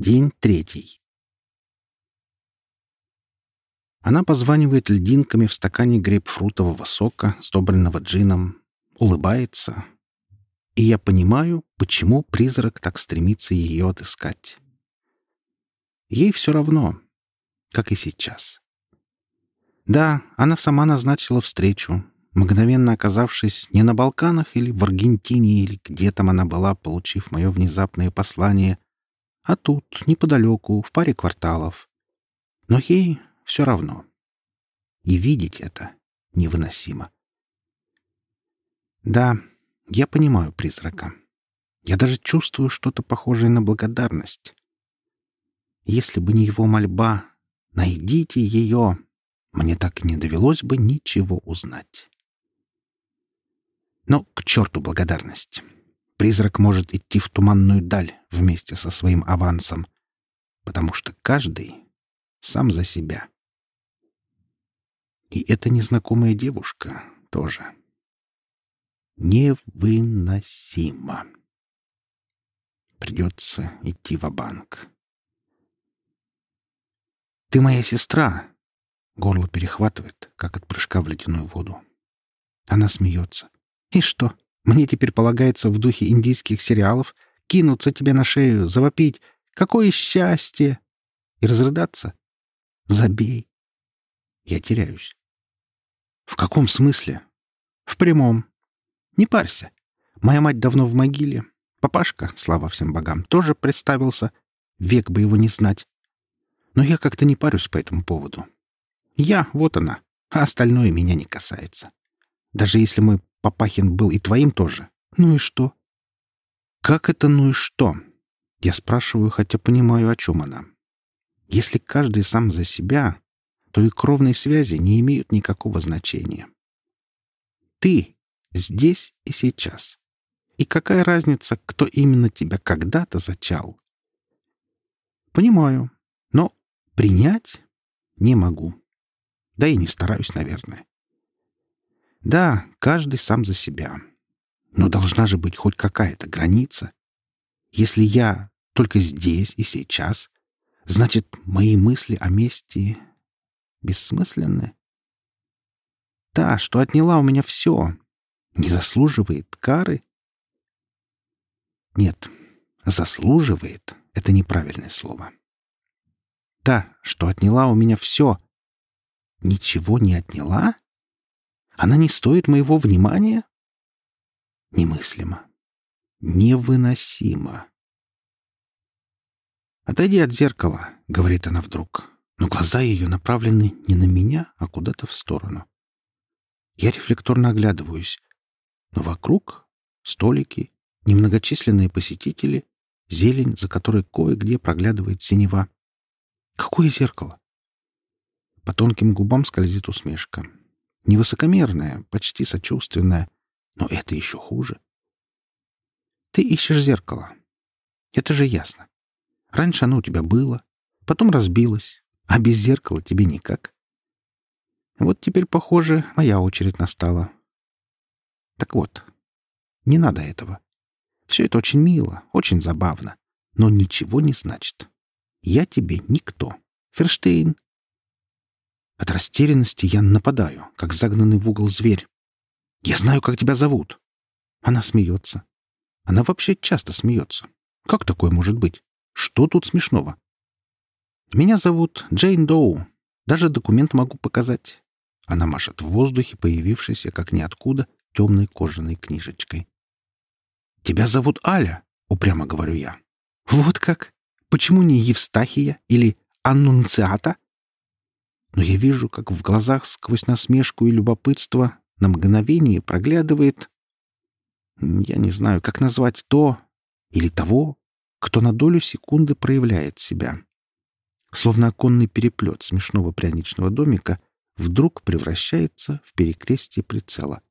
День третий. Она позванивает льдинками в стакане грейпфрутового сока, сдобренного джином, улыбается. И я понимаю, почему призрак так стремится ее отыскать. Ей все равно, как и сейчас. Да, она сама назначила встречу, мгновенно оказавшись не на Балканах или в Аргентине, или где там она была, получив мое внезапное послание, а тут, неподалеку, в паре кварталов. Но ей все равно. И видеть это невыносимо. Да, я понимаю призрака. Я даже чувствую что-то похожее на благодарность. Если бы не его мольба «Найдите ее!», мне так и не довелось бы ничего узнать. Но к черту благодарность. Призрак может идти в туманную даль вместе со своим авансом, потому что каждый сам за себя. И эта незнакомая девушка тоже. Невыносимо. Придется идти в банк «Ты моя сестра!» Горло перехватывает, как от прыжка в ледяную воду. Она смеется. «И что, мне теперь полагается в духе индийских сериалов кинуться тебе на шею, завопить «Какое счастье!» и разрыдаться? Забей!» Я теряюсь. «В каком смысле?» «В прямом. Не парься. Моя мать давно в могиле. Папашка, слава всем богам, тоже представился. Век бы его не знать. Но я как-то не парюсь по этому поводу. Я, вот она, а остальное меня не касается. Даже если мой Папахин был и твоим тоже. Ну и что? Как это ну и что? Я спрашиваю, хотя понимаю, о чем она. Если каждый сам за себя, то и кровные связи не имеют никакого значения. Ты здесь и сейчас. И какая разница, кто именно тебя когда-то зачал? Понимаю, но принять не могу. Да и не стараюсь, наверное. Да, каждый сам за себя. Но должна же быть хоть какая-то граница. Если я только здесь и сейчас, значит, мои мысли о мести бессмысленны. Та, что отняла у меня все, не заслуживает кары? Нет, заслуживает — это неправильное слово. Та, что отняла у меня все, ничего не отняла? Она не стоит моего внимания? Немыслимо. Невыносимо. «Отойди от зеркала», — говорит она вдруг, но глаза ее направлены не на меня, а куда-то в сторону. Я рефлекторно оглядываюсь, но вокруг столики, немногочисленные посетители, зелень, за которой кое-где проглядывает синева. Какое зеркало? По тонким губам скользит усмешка. Невысокомерная, почти сочувственная, но это еще хуже. Ты ищешь зеркало. Это же ясно. Раньше оно у тебя было, потом разбилось, а без зеркала тебе никак. Вот теперь, похоже, моя очередь настала. Так вот, не надо этого. Все это очень мило, очень забавно, но ничего не значит. Я тебе никто. Ферштейн, от растерянности я нападаю, как загнанный в угол зверь. «Я знаю, как тебя зовут». Она смеется. Она вообще часто смеется. Как такое может быть? Что тут смешного? Меня зовут Джейн Доу. Даже документ могу показать. Она машет в воздухе, появившейся, как ниоткуда, темной кожаной книжечкой. «Тебя зовут Аля», — упрямо говорю я. «Вот как? Почему не Евстахия или Аннунциата?» Но я вижу, как в глазах сквозь насмешку и любопытство на мгновение проглядывает... Я не знаю, как назвать то или того, кто на долю секунды проявляет себя. Словно оконный переплет смешного пряничного домика вдруг превращается в перекрестие прицела.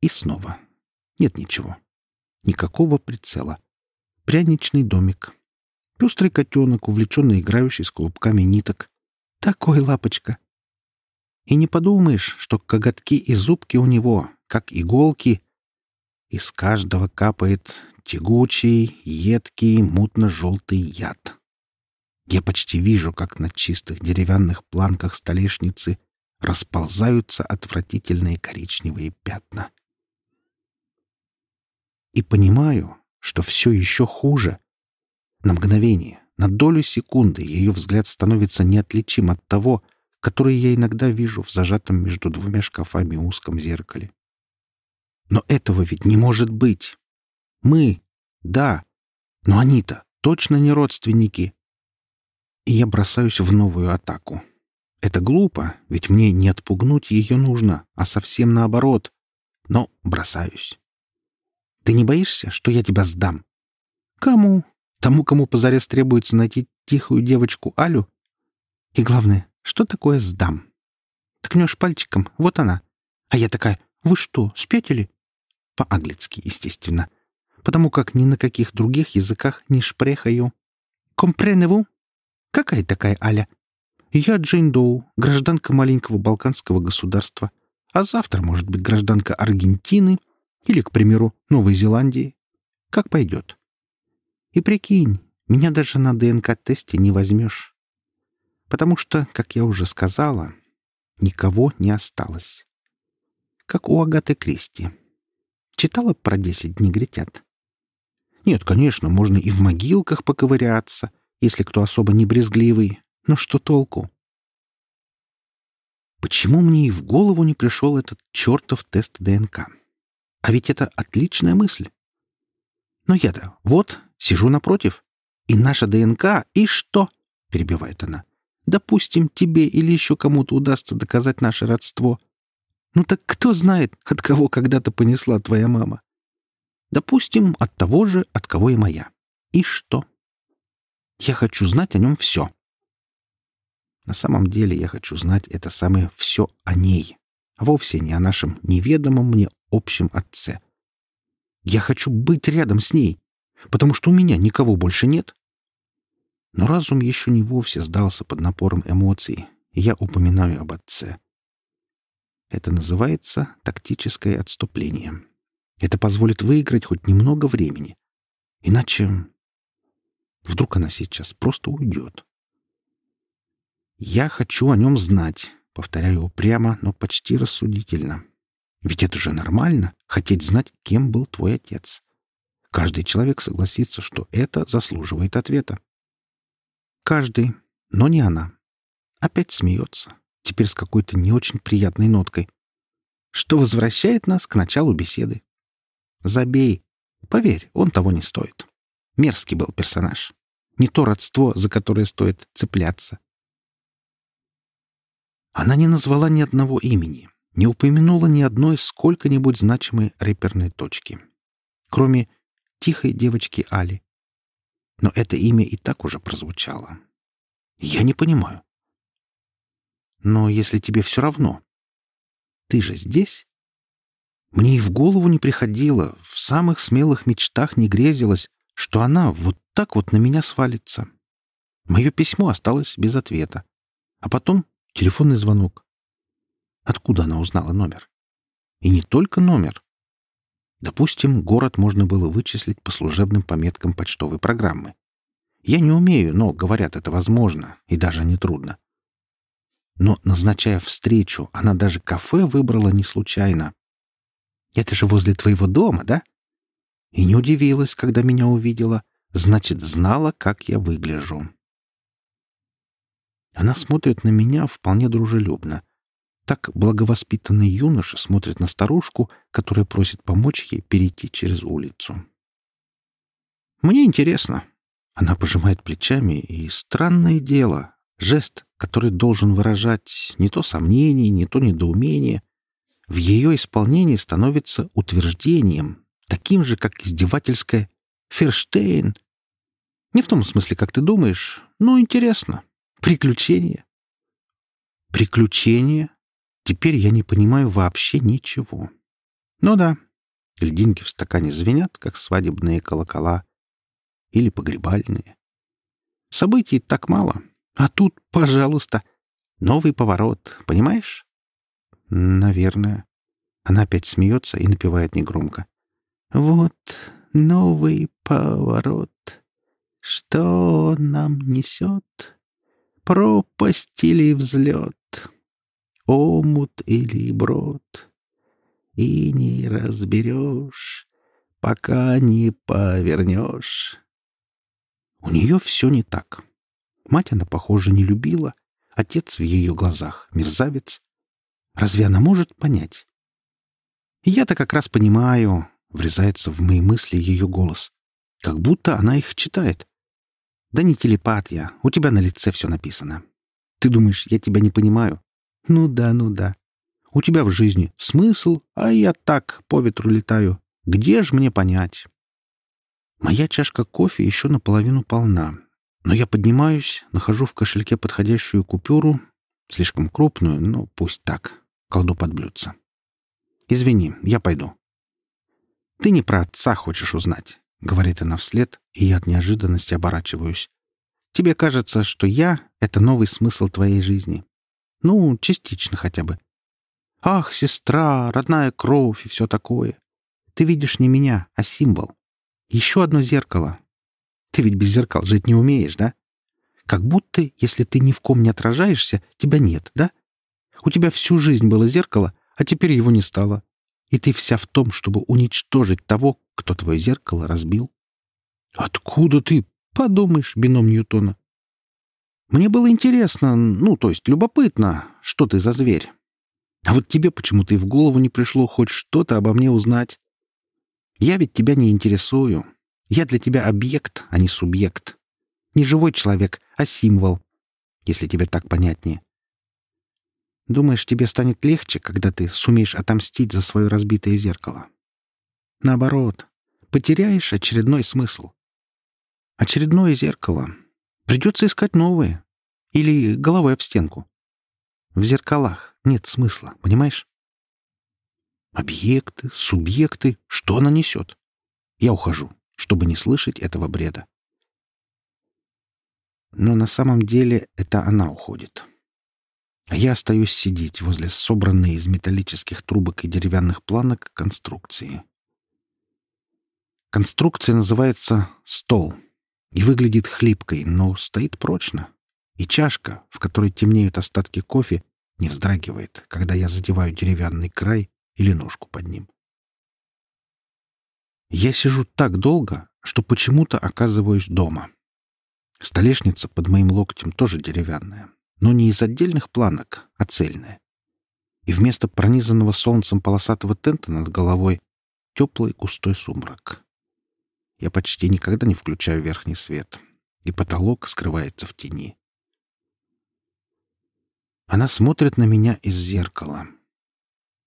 И снова. Нет ничего. Никакого прицела. Пряничный домик. Пестрый котенок, увлеченно играющий с клубками ниток. Такой лапочка. И не подумаешь, что коготки и зубки у него, как иголки. Из каждого капает Тягучий, едкий, мутно-желтый яд. Я почти вижу, как на чистых деревянных планках столешницы расползаются отвратительные коричневые пятна. И понимаю, что все еще хуже. На мгновение, на долю секунды ее взгляд становится неотличим от того, который я иногда вижу в зажатом между двумя шкафами узком зеркале. Но этого ведь не может быть. Мы, да, но они-то точно не родственники. И я бросаюсь в новую атаку. Это глупо, ведь мне не отпугнуть ее нужно, а совсем наоборот. Но бросаюсь. Ты не боишься, что я тебя сдам? Кому? Тому, кому позарез требуется найти тихую девочку Алю? И главное, что такое сдам? Ткнешь пальчиком, вот она. А я такая, вы что, спятили? По-английски, естественно. Потому как ни на каких других языках не шпрехаю. Компреневу? Какая такая Аля? Я Джейн Доу, гражданка маленького балканского государства. А завтра, может быть, гражданка Аргентины или, к примеру, Новой Зеландии. Как пойдет. И прикинь, меня даже на ДНК-тесте не возьмешь. Потому что, как я уже сказала, никого не осталось. Как у Агаты Кристи. Читала про десять негритят? Нет, конечно, можно и в могилках поковыряться, если кто особо не брезгливый. Но что толку? Почему мне и в голову не пришел этот чертов тест ДНК? А ведь это отличная мысль. Но я-то вот сижу напротив, и наша ДНК, и что? Перебивает она. Допустим, тебе или еще кому-то удастся доказать наше родство. Ну так кто знает, от кого когда-то понесла твоя мама? Допустим, от того же, от кого и моя. И что? Я хочу знать о нем все. На самом деле я хочу знать это самое «все о ней», а вовсе не о нашем неведомом мне общем отце. Я хочу быть рядом с ней, потому что у меня никого больше нет. Но разум еще не вовсе сдался под напором эмоций, и я упоминаю об отце. Это называется тактическое отступление. Это позволит выиграть хоть немного времени. Иначе... Вдруг она сейчас просто уйдет. Я хочу о нем знать, повторяю упрямо, но почти рассудительно. Ведь это же нормально — хотеть знать, кем был твой отец. Каждый человек согласится, что это заслуживает ответа. Каждый, но не она. Опять смеется, теперь с какой-то не очень приятной ноткой, что возвращает нас к началу беседы. Забей. Поверь, он того не стоит. Мерзкий был персонаж. Не то родство, за которое стоит цепляться. Она не назвала ни одного имени, не упомянула ни одной сколько-нибудь значимой реперной точки. Кроме тихой девочки Али. Но это имя и так уже прозвучало. Я не понимаю. Но если тебе все равно, ты же здесь? Мне и в голову не приходило, в самых смелых мечтах не грезилось, что она вот так вот на меня свалится. Мое письмо осталось без ответа. А потом телефонный звонок. Откуда она узнала номер? И не только номер. Допустим, город можно было вычислить по служебным пометкам почтовой программы. Я не умею, но, говорят, это возможно, и даже нетрудно. Но, назначая встречу, она даже кафе выбрала не случайно. «Это же возле твоего дома, да?» И не удивилась, когда меня увидела. Значит, знала, как я выгляжу. Она смотрит на меня вполне дружелюбно. Так благовоспитанный юноша смотрит на старушку, которая просит помочь ей перейти через улицу. «Мне интересно». Она пожимает плечами, и странное дело. Жест, который должен выражать не то сомнение, не то недоумение, в ее исполнении становится утверждением, таким же, как издевательское «Ферштейн». Не в том смысле, как ты думаешь, но интересно. Приключения. Приключения? Теперь я не понимаю вообще ничего. Ну да, льдинки в стакане звенят, как свадебные колокола. Или погребальные. Событий так мало. А тут, пожалуйста, новый поворот, понимаешь? Наверное. Она опять смеется и напевает негромко. Вот, новый поворот. Что нам несет? Пропасть или взлет? Омут или брод? И не разберешь, пока не повернешь. У нее все не так. Мать она, похоже, не любила. Отец в ее глазах — мерзавец. Разве она может понять? Я-то как раз понимаю, — врезается в мои мысли ее голос. Как будто она их читает. Да не телепат я, у тебя на лице все написано. Ты думаешь, я тебя не понимаю? Ну да, ну да. У тебя в жизни смысл, а я так по ветру летаю. Где ж мне понять? Моя чашка кофе еще наполовину полна, но я поднимаюсь, нахожу в кошельке подходящую купюру, слишком крупную, но пусть так, кладу под. «Извини, я пойду». «Ты не про отца хочешь узнать», — говорит она вслед, и я от неожиданности оборачиваюсь. «Тебе кажется, что я — это новый смысл твоей жизни. Ну, частично хотя бы. Ах, сестра, родная кровь и все такое. Ты видишь не меня, а символ. Еще одно зеркало. Ты ведь без зеркал жить не умеешь, да? Как будто, если ты ни в ком не отражаешься, тебя нет, да? У тебя всю жизнь было зеркало, а теперь его не стало. И ты вся в том, чтобы уничтожить того, кто твое зеркало разбил. Откуда ты? Подумаешь, бином Ньютона. Мне было интересно, ну, то есть любопытно, что ты за зверь. А вот тебе почему-то и в голову не пришло хоть что-то обо мне узнать. Я ведь тебя не интересую. Я для тебя объект, а не субъект. Не живой человек, а символ, если тебе так понятнее. Думаешь, тебе станет легче, когда ты сумеешь отомстить за свое разбитое зеркало? Наоборот, потеряешь очередной смысл. Очередное зеркало. Придется искать новое. Или головой об стенку. В зеркалах нет смысла, понимаешь? Объекты, субъекты, что она несет? Я ухожу, чтобы не слышать этого бреда. Но на самом деле это она уходит. А я остаюсь сидеть возле собранной из металлических трубок и деревянных планок конструкции. Конструкция называется «стол» и выглядит хлипкой, но стоит прочно. И чашка, в которой темнеют остатки кофе, не вздрагивает, когда я задеваю деревянный край или ножку под ним. Я сижу так долго, что почему-то оказываюсь дома. Столешница под моим локтем тоже деревянная, но не из отдельных планок, а цельная. И вместо пронизанного солнцем полосатого тента над головой теплый густой сумрак. Я почти никогда не включаю верхний свет, и потолок скрывается в тени. Она смотрит на меня из зеркала.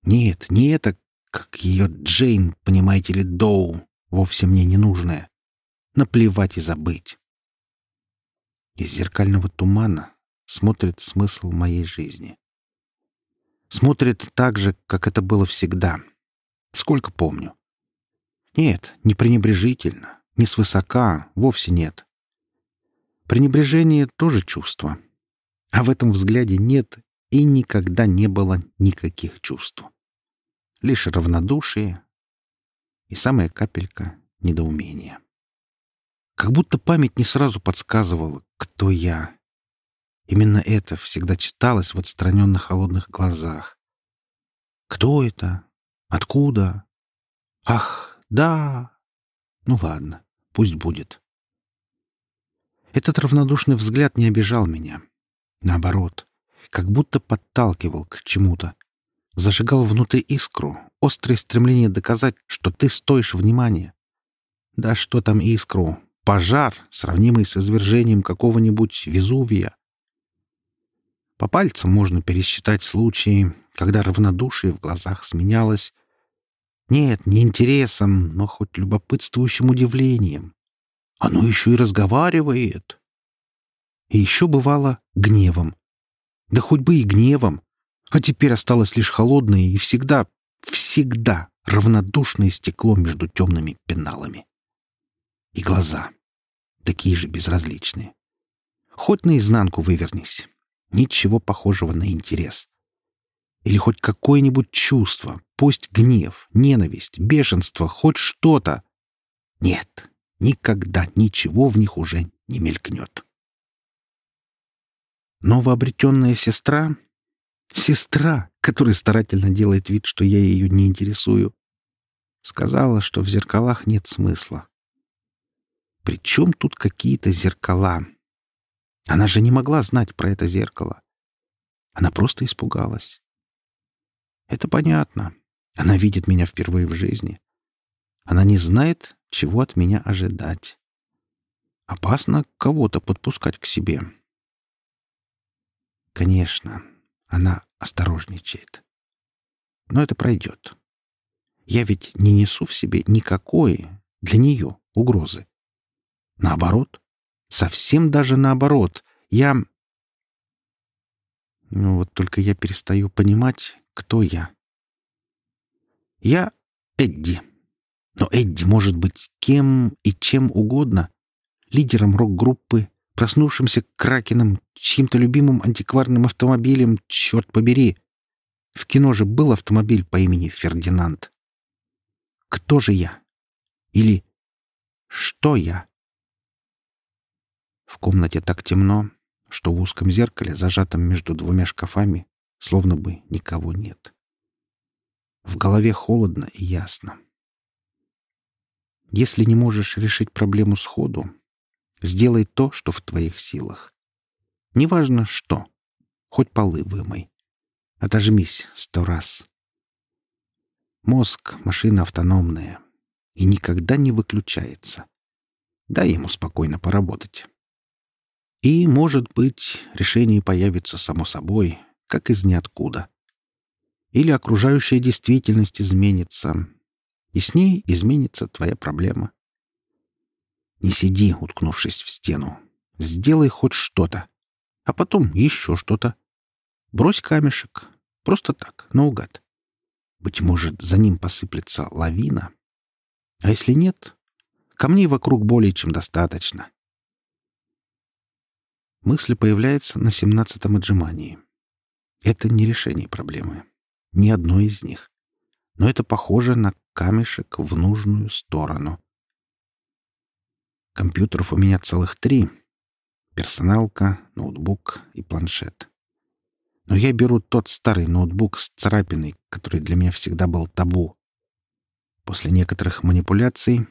Нет, не это, как ее Джейн, понимаете ли, Доу, вовсе мне не нужное. Наплевать и забыть. Из зеркального тумана смотрит смысл моей жизни. Смотрит так же, как это было всегда. Сколько помню. Нет, не пренебрежительно, не свысока, вовсе нет. Пренебрежение тоже чувство. А в этом взгляде нет и никогда не было никаких чувств лишь равнодушие и самая капелька недоумения. Как будто память не сразу подсказывала, кто я. Именно это всегда читалось в отстраненных холодных глазах. Кто это? Откуда? Ах, да! Ну ладно, пусть будет. Этот равнодушный взгляд не обижал меня. Наоборот, как будто подталкивал к чему-то, зажигал внутри искру, острое стремление доказать, что ты стоишь внимания. Да что там искру? Пожар, сравнимый с извержением какого-нибудь Везувия. По пальцам можно пересчитать случаи, когда равнодушие в глазах сменялось нет, не интересом, но хоть любопытствующим удивлением. Оно еще и разговаривает. И еще бывало гневом. Да хоть бы и гневом, а теперь осталось лишь холодное и всегда, всегда равнодушное стекло между темными пеналами. И глаза. Такие же безразличные. Хоть наизнанку вывернись. Ничего похожего на интерес. Или хоть какое-нибудь чувство, пусть гнев, ненависть, бешенство, хоть что-то. Нет, никогда ничего в них уже не мелькнет. Новообретенная сестра — сестра, которая старательно делает вид, что я ее не интересую, сказала, что в зеркалах нет смысла. Причем тут какие-то зеркала? Она же не могла знать про это зеркало. Она просто испугалась. Это понятно. Она видит меня впервые в жизни. Она не знает, чего от меня ожидать. Опасно кого-то подпускать к себе. Конечно, она осторожничает. Но это пройдет. Я ведь не несу в себе никакой для нее угрозы. Наоборот. Совсем даже наоборот. Я... Ну вот только я перестаю понимать, кто я. Я Эдди. Но Эдди может быть кем и чем угодно. Лидером рок-группы, проснувшимся кракеном, чьим-то любимым антикварным автомобилем, черт побери. В кино же был автомобиль по имени Фердинанд. Кто же я? Или что я? В комнате так темно, что в узком зеркале, зажатом между двумя шкафами, словно бы никого нет. В голове холодно и ясно. Если не можешь решить проблему сходу, сделай то, что в твоих силах. Неважно что, хоть полы вымой. Отожмись сто раз. Мозг — машина автономная и никогда не выключается. Дай ему спокойно поработать. И, может быть, решение появится само собой, как из ниоткуда. Или окружающая действительность изменится, и с ней изменится твоя проблема. Не сиди, уткнувшись в стену. Сделай хоть что-то, а потом еще что-то. Брось камешек, просто так, наугад. Быть может, за ним посыплется лавина. А если нет, камней вокруг более чем достаточно. Мысль появляется на семнадцатом отжимании. Это не решение проблемы. Ни одной из них. Но это похоже на камешек в нужную сторону. Компьютеров у меня целых три. Персоналка, ноутбук и планшет. Но я беру тот старый ноутбук с царапиной, который для меня всегда был табу. После некоторых манипуляций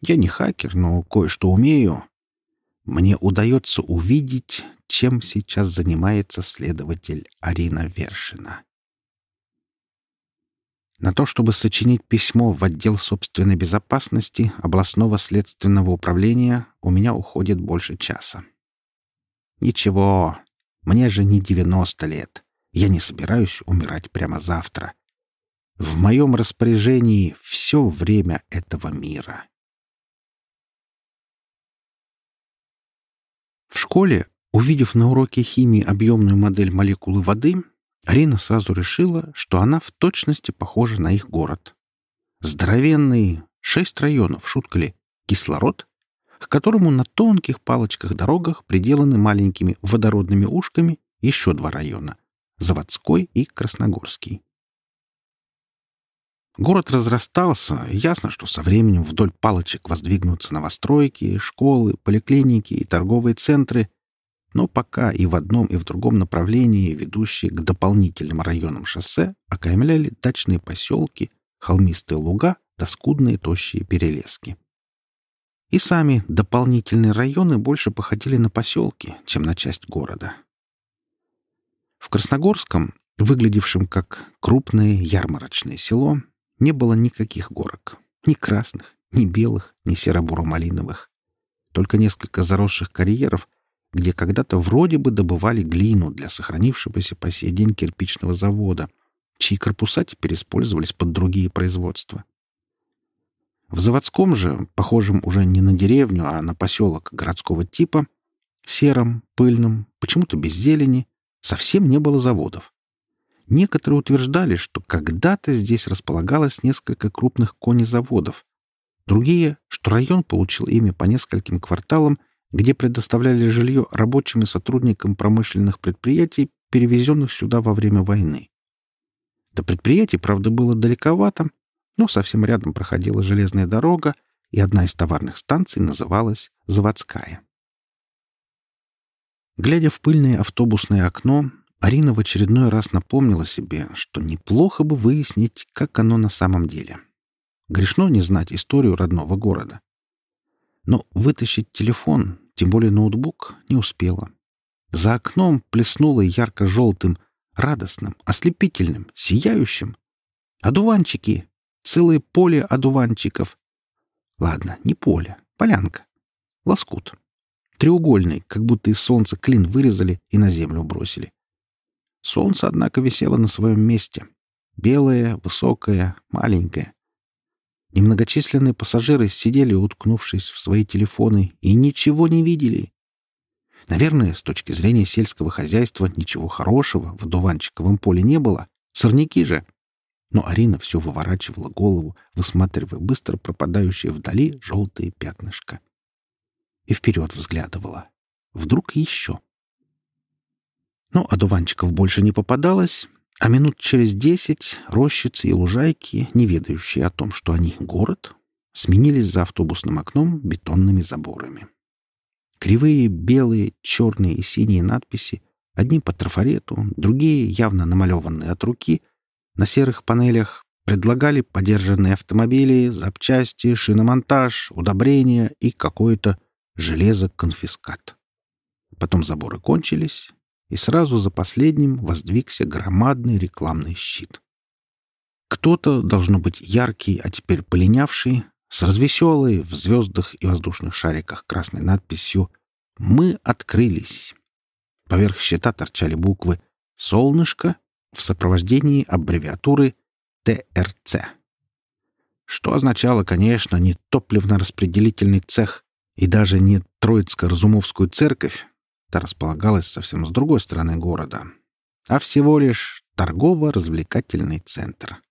я не хакер, но кое-что умею, мне удается увидеть, чем сейчас занимается следователь Арина Вершина. На то, чтобы сочинить письмо в отдел собственной безопасности областного следственного управления, у меня уходит больше часа. Ничего, мне же не 90 лет. Я не собираюсь умирать прямо завтра. В моем распоряжении все время этого мира. В школе, увидев на уроке химии объемную модель молекулы воды, Арина сразу решила, что она в точности похожа на их город. Здоровенный, шесть районов, шутка ли, кислород, к которому на тонких палочках-дорогах приделаны маленькими водородными ушками еще два района — Заводской и Красногорский. Город разрастался, ясно, что со временем вдоль палочек воздвигнутся новостройки, школы, поликлиники и торговые центры, но пока и в одном, и в другом направлении, ведущие к дополнительным районам шоссе, окаймляли дачные поселки, холмистые луга да скудные тощие перелески. И сами дополнительные районы больше походили на поселки, чем на часть города. В Красногорском, выглядевшем как крупное ярмарочное село, не было никаких горок. Ни красных, ни белых, ни серо-буро-малиновых. Только несколько заросших карьеров, где когда-то вроде бы добывали глину для сохранившегося по сей день кирпичного завода, чьи корпуса теперь использовались под другие производства. В заводском же, похожем уже не на деревню, а на поселок городского типа, сером, пыльном, почему-то без зелени, совсем не было заводов. Некоторые утверждали, что когда-то здесь располагалось несколько крупных конезаводов. Другие, что район получил имя по нескольким кварталам, где предоставляли жилье рабочим и сотрудникам промышленных предприятий, перевезенных сюда во время войны. До предприятий, правда, было далековато, но совсем рядом проходила железная дорога, и одна из товарных станций называлась «Заводская». Глядя в пыльное автобусное окно, Арина в очередной раз напомнила себе, что неплохо бы выяснить, как оно на самом деле. Грешно не знать историю родного города. Но вытащить телефон, тем более ноутбук, не успела. За окном плеснуло ярко-желтым, радостным, ослепительным, сияющим. Одуванчики! Целое поле одуванчиков! Ладно, не поле, полянка. Лоскут. Треугольный, как будто из солнца клин вырезали и на землю бросили. Солнце, однако, висело на своем месте. Белое, высокое, маленькое. Немногочисленные пассажиры сидели, уткнувшись в свои телефоны, и ничего не видели. Наверное, с точки зрения сельского хозяйства ничего хорошего в дуванчиковом поле не было. Сорняки же. Но Арина все выворачивала голову, высматривая быстро пропадающие вдали желтые пятнышко и вперед взглядывала. Вдруг еще. Но одуванчиков больше не попадалось, а минут через десять рощицы и лужайки, не ведающие о том, что они город, сменились за автобусным окном бетонными заборами. Кривые белые, черные и синие надписи, одни по трафарету, другие, явно намалеванные от руки, на серых панелях предлагали подержанные автомобили, запчасти, шиномонтаж, удобрения и какое-то железо-конфискат. Потом заборы кончились, и сразу за последним воздвигся громадный рекламный щит. Кто-то, должно быть, яркий, а теперь полинявший, с развеселой в звездах и воздушных шариках красной надписью «Мы открылись». Поверх щита торчали буквы «Солнышко» в сопровождении аббревиатуры ТРЦ. Что означало, конечно, не топливно-распределительный цех, и даже не Троицко-Разумовскую церковь, та располагалась совсем с другой стороны города, а всего лишь торгово-развлекательный центр.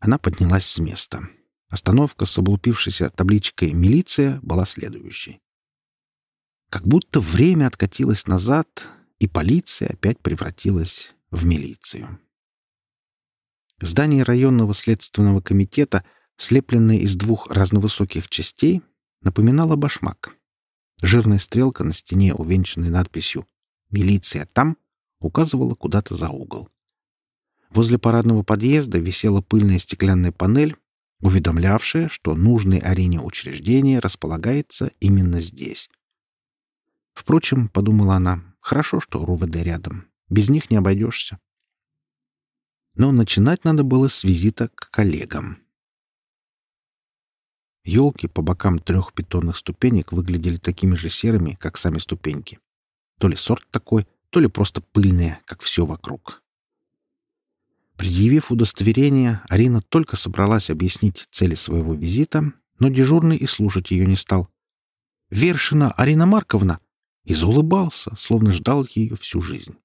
Она поднялась с места. Остановка с облупившейся табличкой «Милиция» была следующей. Как будто время откатилось назад, и полиция опять превратилась в милицию. Здание районного следственного комитета, слепленное из двух разновысоких частей, напоминала башмак. Жирная стрелка на стене, увенчанной надписью «Милиция там», указывала куда-то за угол. Возле парадного подъезда висела пыльная стеклянная панель, уведомлявшая, что нужное арене учреждение располагается именно здесь. Впрочем, подумала она, хорошо, что РУВД рядом. Без них не обойдешься. Но начинать надо было с визита к коллегам. Елки по бокам трех бетонных ступенек выглядели такими же серыми, как сами ступеньки. То ли сорт такой, то ли просто пыльные, как все вокруг. Предъявив удостоверение, Арина только собралась объяснить цели своего визита, но дежурный и слушать ее не стал. «Вершина Арина Марковна!» И заулыбался, словно ждал ее всю жизнь.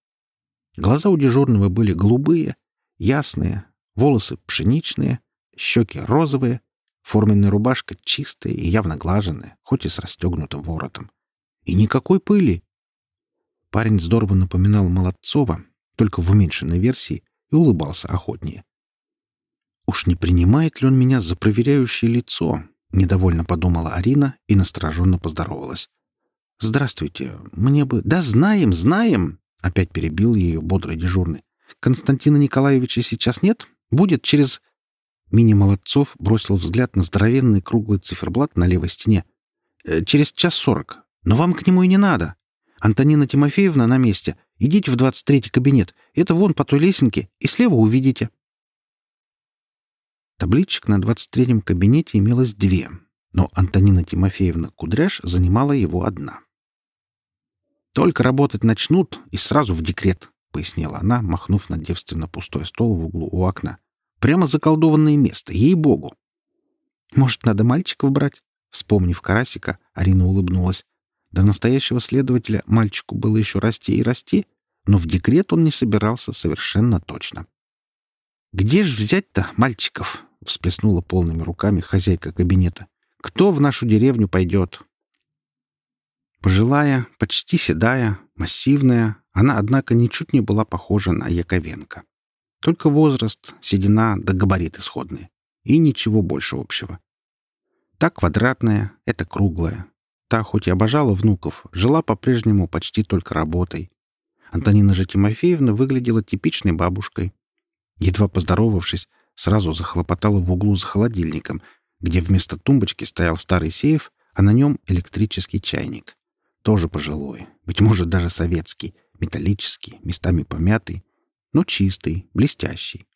Глаза у дежурного были голубые, ясные, волосы пшеничные, щеки розовые, Форменная рубашка чистая и явно глаженная, хоть и с расстегнутым воротом. И никакой пыли. Парень здорово напоминал Молодцова, только в уменьшенной версии, и улыбался охотнее. «Уж не принимает ли он меня за проверяющее лицо?» — недовольно подумала Арина и настороженно поздоровалась. «Здравствуйте. Мне бы...» «Да знаем, знаем!» — опять перебил ее бодрый дежурный. «Константина Николаевича сейчас нет? Будет через...» Мини Молодцов бросил взгляд на здоровенный круглый циферблат на левой стене. «Э, «Через час сорок. Но вам к нему и не надо. Антонина Тимофеевна на месте. Идите в двадцать третий кабинет. Это вон по той лесенке, и слева увидите». Табличек на двадцать третьем кабинете имелось две, но Антонина Тимофеевна Кудряш занимала его одна. «Только работать начнут, и сразу в декрет», — пояснила она, махнув на девственно пустой стол в углу у окна. Прямо заколдованное место, ей-богу. Может, надо мальчиков брать? Вспомнив Карасика, Арина улыбнулась. До настоящего следователя мальчику было еще расти и расти, но в декрет он не собирался совершенно точно. «Где ж взять-то мальчиков?» — всплеснула полными руками хозяйка кабинета. «Кто в нашу деревню пойдет?» Пожилая, почти седая, массивная, она, однако, ничуть не была похожа на Яковенко. Только возраст, седина да габариты сходные. И ничего больше общего. Та квадратная, это круглая. Та, хоть и обожала внуков, жила по-прежнему почти только работой. Антонина же Тимофеевна выглядела типичной бабушкой. Едва поздоровавшись, сразу захлопотала в углу за холодильником, где вместо тумбочки стоял старый сейф, а на нем электрический чайник. Тоже пожилой, быть может, даже советский, металлический, местами помятый, но чистый, блестящий.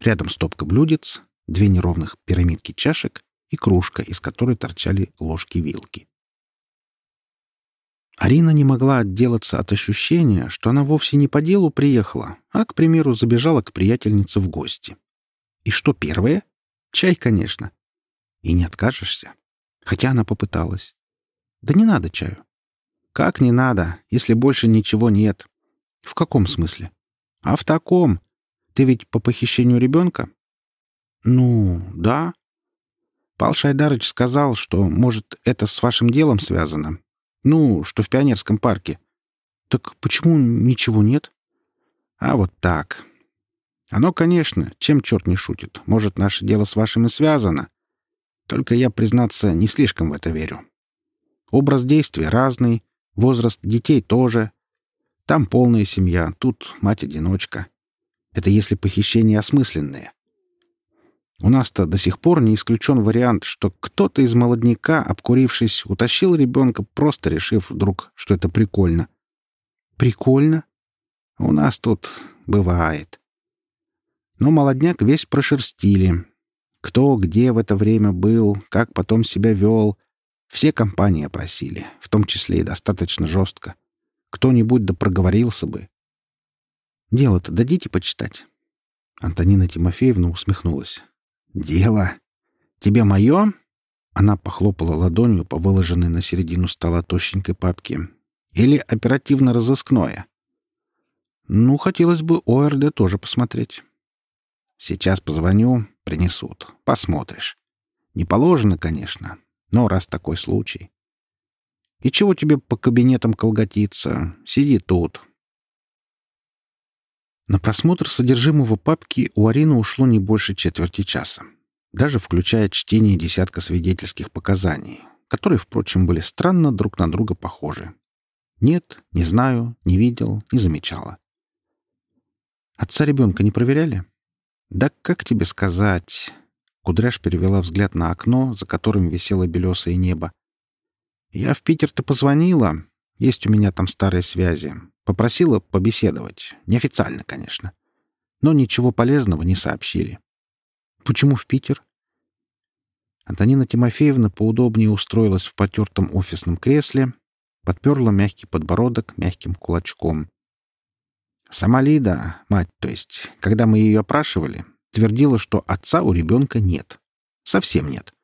Рядом стопка блюдец, две неровных пирамидки чашек и кружка, из которой торчали ложки-вилки. Арина не могла отделаться от ощущения, что она вовсе не по делу приехала, а, к примеру, забежала к приятельнице в гости. И что первое? Чай, конечно. И не откажешься. Хотя она попыталась. Да не надо чаю. Как не надо, если больше ничего нет? В каком смысле? А в таком. Ты ведь по похищению ребенка? Ну, да. Пал Шайдарыч сказал, что, может, это с вашим делом связано. Ну, что в пионерском парке. Так почему ничего нет? А вот так. Оно, конечно, чем черт не шутит. Может, наше дело с вашим и связано. Только я, признаться, не слишком в это верю. Образ действия разный, возраст детей тоже. Там полная семья, тут мать-одиночка. Это если похищения осмысленные. У нас-то до сих пор не исключен вариант, что кто-то из молодняка, обкурившись, утащил ребенка, просто решив вдруг, что это прикольно. Прикольно? У нас тут бывает. Но молодняк весь прошерстили. Кто где в это время был, как потом себя вел. Все компании опросили, в том числе и достаточно жестко. Кто-нибудь да проговорился бы. Дело-то дадите почитать?» Антонина Тимофеевна усмехнулась. «Дело? Тебе мое?» Она похлопала ладонью по выложенной на середину стола тощенькой папке. «Или оперативно-розыскное?» «Ну, хотелось бы ОРД тоже посмотреть». «Сейчас позвоню, принесут. Посмотришь. Не положено, конечно, но раз такой случай. И чего тебе по кабинетам колготиться? Сиди тут». На просмотр содержимого папки у Арины ушло не больше четверти часа, даже включая чтение десятка свидетельских показаний, которые, впрочем, были странно друг на друга похожи. Нет, не знаю, не видел, не замечала. Отца ребенка не проверяли? Да как тебе сказать? Кудряш перевела взгляд на окно, за которым висело белесое небо. Я в Питер-то позвонила. Есть у меня там старые связи. Попросила побеседовать. Неофициально, конечно. Но ничего полезного не сообщили. Почему в Питер? Антонина Тимофеевна поудобнее устроилась в потертом офисном кресле, подперла мягкий подбородок мягким кулачком. Сама Лида, мать, то есть, когда мы ее опрашивали, твердила, что отца у ребенка нет. Совсем нет.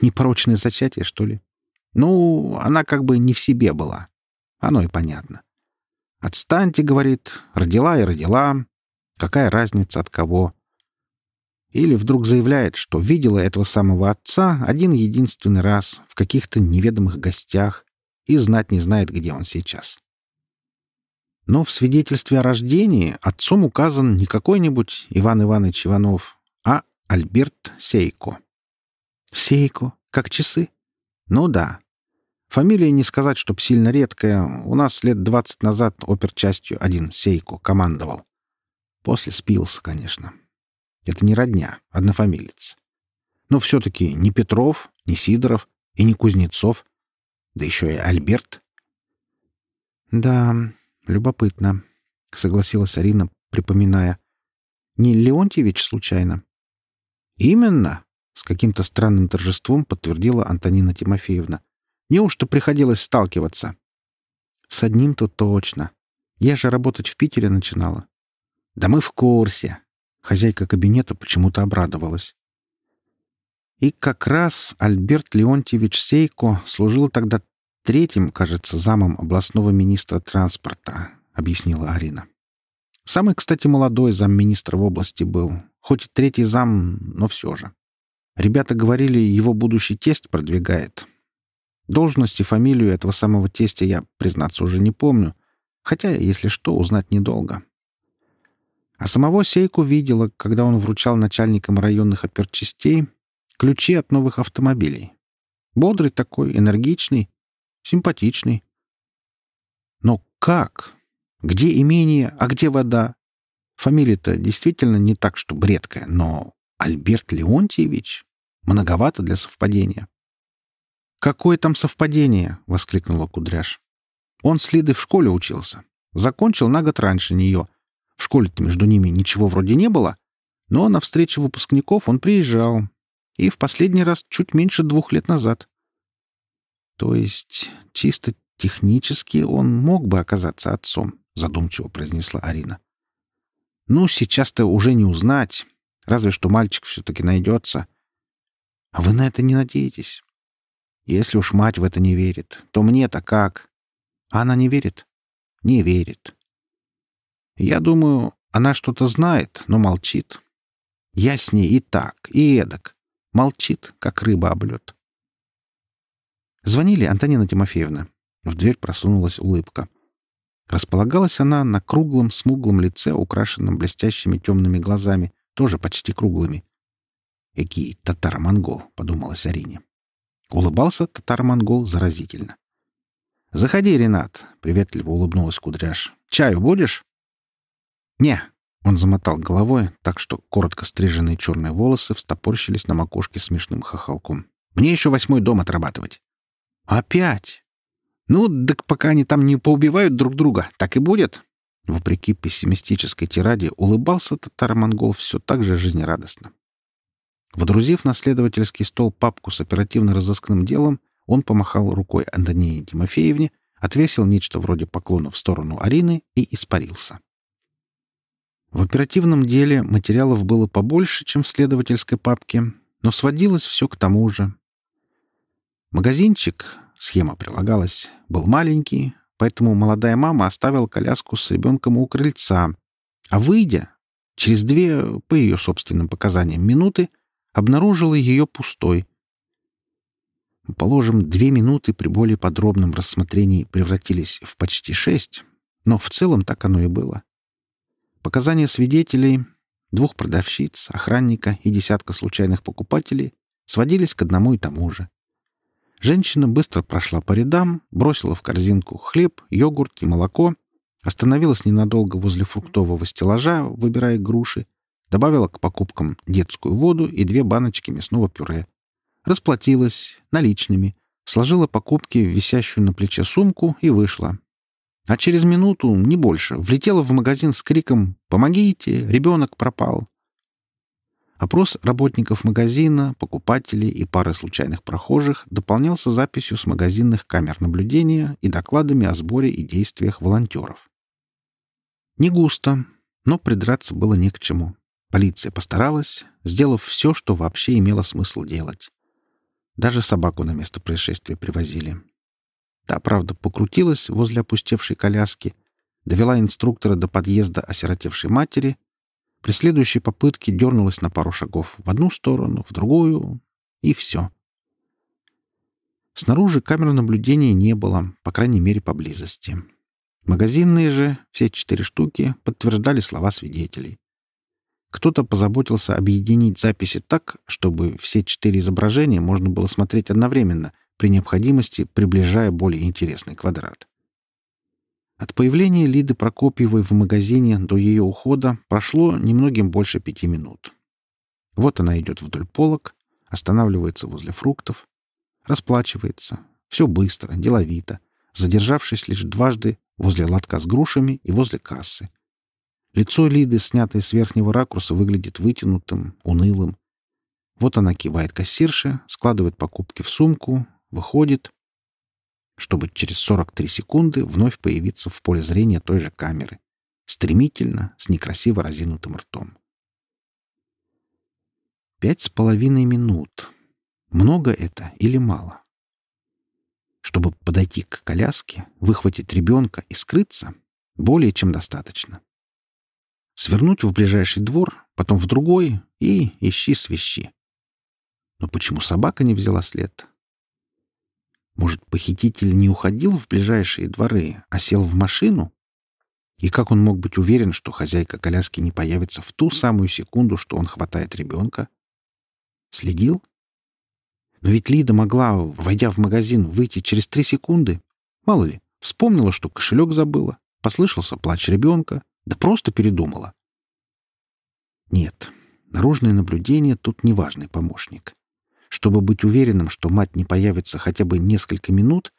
Непорочное зачатие, что ли? Ну, она как бы не в себе была. Оно и понятно. «Отстаньте», — говорит, — «родила и родила. Какая разница от кого?» Или вдруг заявляет, что видела этого самого отца один единственный раз в каких-то неведомых гостях и знать не знает, где он сейчас. Но в свидетельстве о рождении отцом указан не какой-нибудь Иван Иванович Иванов, а Альберт Сейко. Сейко? Как часы? Ну да, Фамилия не сказать, чтоб сильно редкая. У нас лет двадцать назад оперчастью один Сейко командовал. После спился, конечно. Это не родня, однофамилец. Но все-таки не Петров, не Сидоров и не Кузнецов. Да еще и Альберт. «Да, любопытно», — согласилась Арина, припоминая. «Не Леонтьевич, случайно?» «Именно», — с каким-то странным торжеством подтвердила Антонина Тимофеевна. Неужто приходилось сталкиваться? С одним-то точно. Я же работать в Питере начинала. Да мы в курсе. Хозяйка кабинета почему-то обрадовалась. И как раз Альберт Леонтьевич Сейко служил тогда третьим, кажется, замом областного министра транспорта, объяснила Арина. Самый, кстати, молодой замминистра в области был. Хоть и третий зам, но все же. Ребята говорили, его будущий тесть продвигает. Должность и фамилию этого самого тестя я, признаться, уже не помню, хотя, если что, узнать недолго. А самого Сейку видела, когда он вручал начальникам районных оперчастей ключи от новых автомобилей. Бодрый такой, энергичный, симпатичный. Но как? Где имение, а где вода? Фамилия-то действительно не так, что редкая, но Альберт Леонтьевич? Многовато для совпадения. «Какое там совпадение?» — воскликнула Кудряш. «Он с Лидой в школе учился. Закончил на год раньше нее. В школе-то между ними ничего вроде не было, но на встречу выпускников он приезжал. И в последний раз чуть меньше двух лет назад. То есть чисто технически он мог бы оказаться отцом, задумчиво произнесла Арина. Ну, сейчас-то уже не узнать. Разве что мальчик все-таки найдется. А вы на это не надеетесь? Если уж мать в это не верит, то мне-то как? А она не верит? Не верит. Я думаю, она что-то знает, но молчит. Я с ней и так, и эдак. Молчит, как рыба об лед. Звонили Антонина Тимофеевна. В дверь просунулась улыбка. Располагалась она на круглом, смуглом лице, украшенном блестящими темными глазами, тоже почти круглыми. «Экий татаро-монгол», — подумалась Арине. Улыбался татаро-монгол заразительно. «Заходи, Ренат», — приветливо улыбнулась Кудряш. «Чаю будешь?» «Не», — он замотал головой, так что коротко стриженные черные волосы встопорщились на макушке смешным хохолком. «Мне еще восьмой дом отрабатывать». «Опять?» «Ну, так пока они там не поубивают друг друга, так и будет». Вопреки пессимистической тираде улыбался татаро-монгол все так же жизнерадостно. Водрузив на следовательский стол папку с оперативно-розыскным делом, он помахал рукой Антонине Тимофеевне, отвесил нечто вроде поклона в сторону Арины и испарился. В оперативном деле материалов было побольше, чем в следовательской папке, но сводилось все к тому же. Магазинчик, схема прилагалась, был маленький, поэтому молодая мама оставила коляску с ребенком у крыльца, а выйдя, через две, по ее собственным показаниям, минуты, обнаружила ее пустой. Положим, две минуты при более подробном рассмотрении превратились в почти шесть, но в целом так оно и было. Показания свидетелей, двух продавщиц, охранника и десятка случайных покупателей сводились к одному и тому же. Женщина быстро прошла по рядам, бросила в корзинку хлеб, йогурт и молоко, остановилась ненадолго возле фруктового стеллажа, выбирая груши, добавила к покупкам детскую воду и две баночки мясного пюре. Расплатилась наличными, сложила покупки в висящую на плече сумку и вышла. А через минуту, не больше, влетела в магазин с криком «Помогите! Ребенок пропал!». Опрос работников магазина, покупателей и пары случайных прохожих дополнялся записью с магазинных камер наблюдения и докладами о сборе и действиях волонтеров. Не густо, но придраться было не к чему. Полиция постаралась, сделав все, что вообще имело смысл делать. Даже собаку на место происшествия привозили. Та, правда, покрутилась возле опустевшей коляски, довела инструктора до подъезда осиротевшей матери, при следующей попытке дернулась на пару шагов в одну сторону, в другую, и все. Снаружи камер наблюдения не было, по крайней мере, поблизости. Магазинные же, все четыре штуки, подтверждали слова свидетелей. Кто-то позаботился объединить записи так, чтобы все четыре изображения можно было смотреть одновременно, при необходимости приближая более интересный квадрат. От появления Лиды Прокопьевой в магазине до ее ухода прошло немногим больше пяти минут. Вот она идет вдоль полок, останавливается возле фруктов, расплачивается. Все быстро, деловито, задержавшись лишь дважды возле лотка с грушами и возле кассы — Лицо Лиды, снятое с верхнего ракурса, выглядит вытянутым, унылым. Вот она кивает кассирше, складывает покупки в сумку, выходит, чтобы через 43 секунды вновь появиться в поле зрения той же камеры. Стремительно, с некрасиво разинутым ртом. Пять с половиной минут. Много это или мало? Чтобы подойти к коляске, выхватить ребенка и скрыться, более чем достаточно свернуть в ближайший двор, потом в другой и ищи свищи. Но почему собака не взяла след? Может, похититель не уходил в ближайшие дворы, а сел в машину? И как он мог быть уверен, что хозяйка коляски не появится в ту самую секунду, что он хватает ребенка? Следил? Но ведь Лида могла, войдя в магазин, выйти через три секунды. Мало ли, вспомнила, что кошелек забыла, послышался плач ребенка, да просто передумала. Нет, наружное наблюдение тут неважный помощник. Чтобы быть уверенным, что мать не появится хотя бы несколько минут,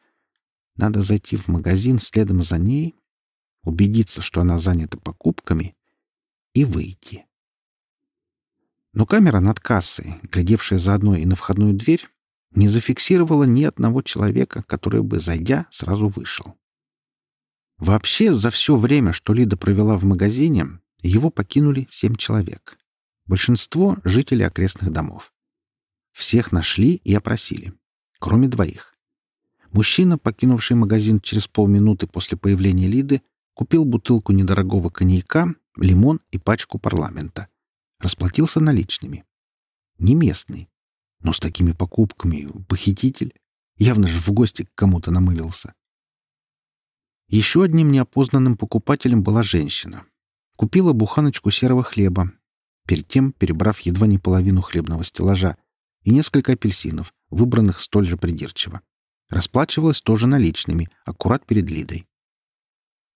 надо зайти в магазин следом за ней, убедиться, что она занята покупками, и выйти. Но камера над кассой, глядевшая заодно и на входную дверь, не зафиксировала ни одного человека, который бы, зайдя, сразу вышел. Вообще, за все время, что Лида провела в магазине, его покинули семь человек. Большинство — жители окрестных домов. Всех нашли и опросили, кроме двоих. Мужчина, покинувший магазин через полминуты после появления Лиды, купил бутылку недорогого коньяка, лимон и пачку парламента. Расплатился наличными. Не местный, но с такими покупками похититель явно же в гости к кому-то намылился. Еще одним неопознанным покупателем была женщина. Купила буханочку серого хлеба, перед тем перебрав едва не половину хлебного стеллажа, и несколько апельсинов, выбранных столь же придирчиво. Расплачивалась тоже наличными, аккурат перед Лидой.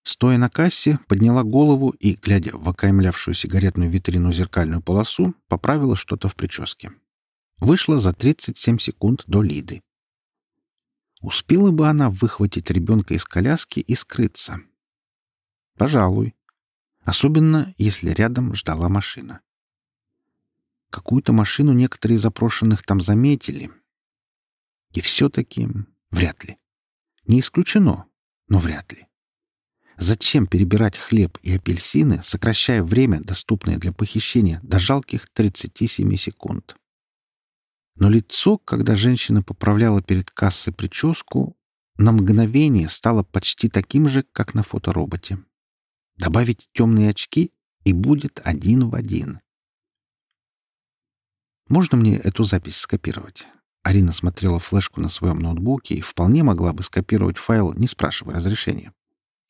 Стоя на кассе, подняла голову и, глядя в окаймлявшую сигаретную витрину зеркальную полосу, поправила что-то в прическе. Вышла за 37 секунд до Лиды. Успела бы она выхватить ребенка из коляски и скрыться? Пожалуй. Особенно, если рядом ждала машина. Какую-то машину некоторые запрошенных там заметили. И все-таки вряд ли. Не исключено, но вряд ли. Зачем перебирать хлеб и апельсины, сокращая время, доступное для похищения, до жалких 37 секунд? Но лицо, когда женщина поправляла перед кассой прическу, на мгновение стало почти таким же, как на фотороботе. Добавить темные очки, и будет один в один. «Можно мне эту запись скопировать?» Арина смотрела флешку на своем ноутбуке и вполне могла бы скопировать файл, не спрашивая разрешения.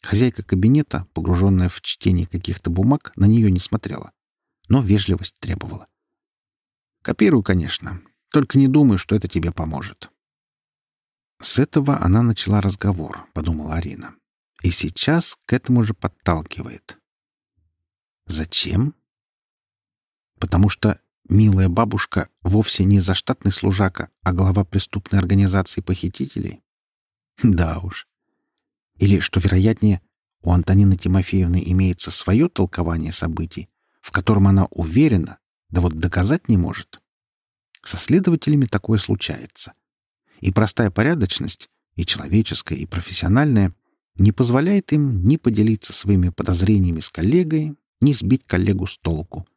Хозяйка кабинета, погруженная в чтение каких-то бумаг, на нее не смотрела, но вежливость требовала. «Копирую, конечно. Только не думаю, что это тебе поможет. С этого она начала разговор, подумала Арина. И сейчас к этому же подталкивает. Зачем? Потому что милая бабушка вовсе не заштатный служака, а глава преступной организации похитителей? Да уж. Или, что вероятнее, у Антонины Тимофеевны имеется свое толкование событий, в котором она уверена, да вот доказать не может. Со следователями такое случается. И простая порядочность, и человеческая, и профессиональная, не позволяет им ни поделиться своими подозрениями с коллегой, ни сбить коллегу с толку.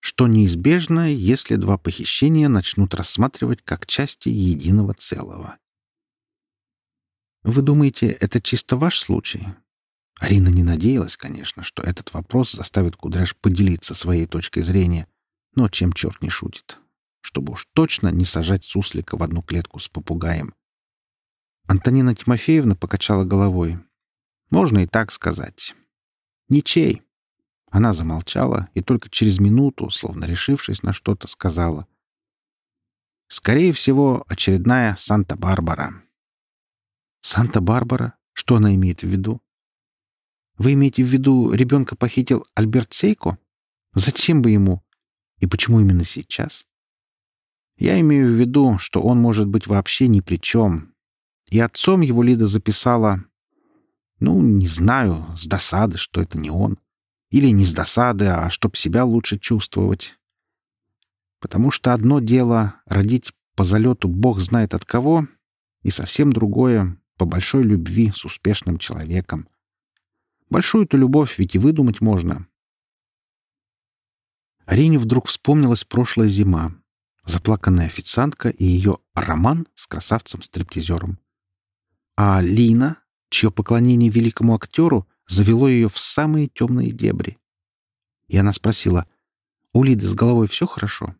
Что неизбежно, если два похищения начнут рассматривать как части единого целого. Вы думаете, это чисто ваш случай? Арина не надеялась, конечно, что этот вопрос заставит Кудряш поделиться своей точкой зрения, но чем черт не шутит чтобы уж точно не сажать суслика в одну клетку с попугаем. Антонина Тимофеевна покачала головой. Можно и так сказать. Ничей. Она замолчала и только через минуту, словно решившись на что-то, сказала. Скорее всего, очередная Санта-Барбара. Санта-Барбара? Что она имеет в виду? Вы имеете в виду, ребенка похитил Альберт Сейко? Зачем бы ему? И почему именно сейчас? Я имею в виду, что он может быть вообще ни при чем. И отцом его Лида записала... Ну, не знаю, с досады, что это не он. Или не с досады, а чтоб себя лучше чувствовать. Потому что одно дело — родить по залету бог знает от кого, и совсем другое — по большой любви с успешным человеком. Большую-то любовь ведь и выдумать можно. Арине вдруг вспомнилась прошлая зима, заплаканная официантка и ее роман с красавцем-стриптизером. А Лина, чье поклонение великому актеру завело ее в самые темные дебри. И она спросила, «У Лиды с головой все хорошо?»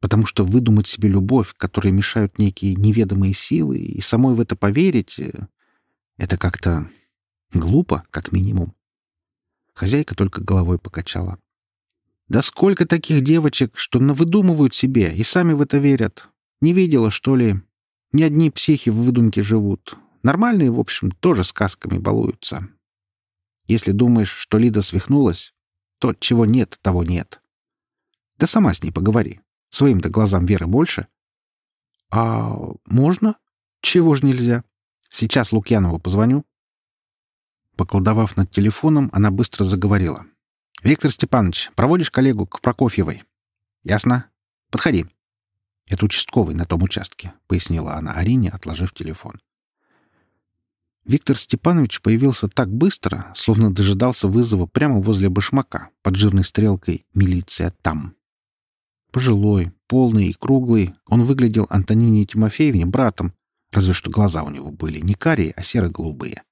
Потому что выдумать себе любовь, которой мешают некие неведомые силы, и самой в это поверить э, — это как-то глупо, как минимум. Хозяйка только головой покачала. Да сколько таких девочек, что навыдумывают себе и сами в это верят. Не видела, что ли? Не одни психи в выдумке живут. Нормальные, в общем, тоже сказками балуются. Если думаешь, что Лида свихнулась, то чего нет, того нет. Да сама с ней поговори. Своим-то глазам веры больше. А можно? Чего ж нельзя? Сейчас Лукьянову позвоню. Поколдовав над телефоном, она быстро заговорила. «Виктор Степанович, проводишь коллегу к Прокофьевой?» «Ясно. Подходи». «Это участковый на том участке», — пояснила она Арине, отложив телефон. Виктор Степанович появился так быстро, словно дожидался вызова прямо возле башмака под жирной стрелкой «Милиция там». Пожилой, полный и круглый, он выглядел Антонине Тимофеевне братом, разве что глаза у него были не карие, а серо-голубые.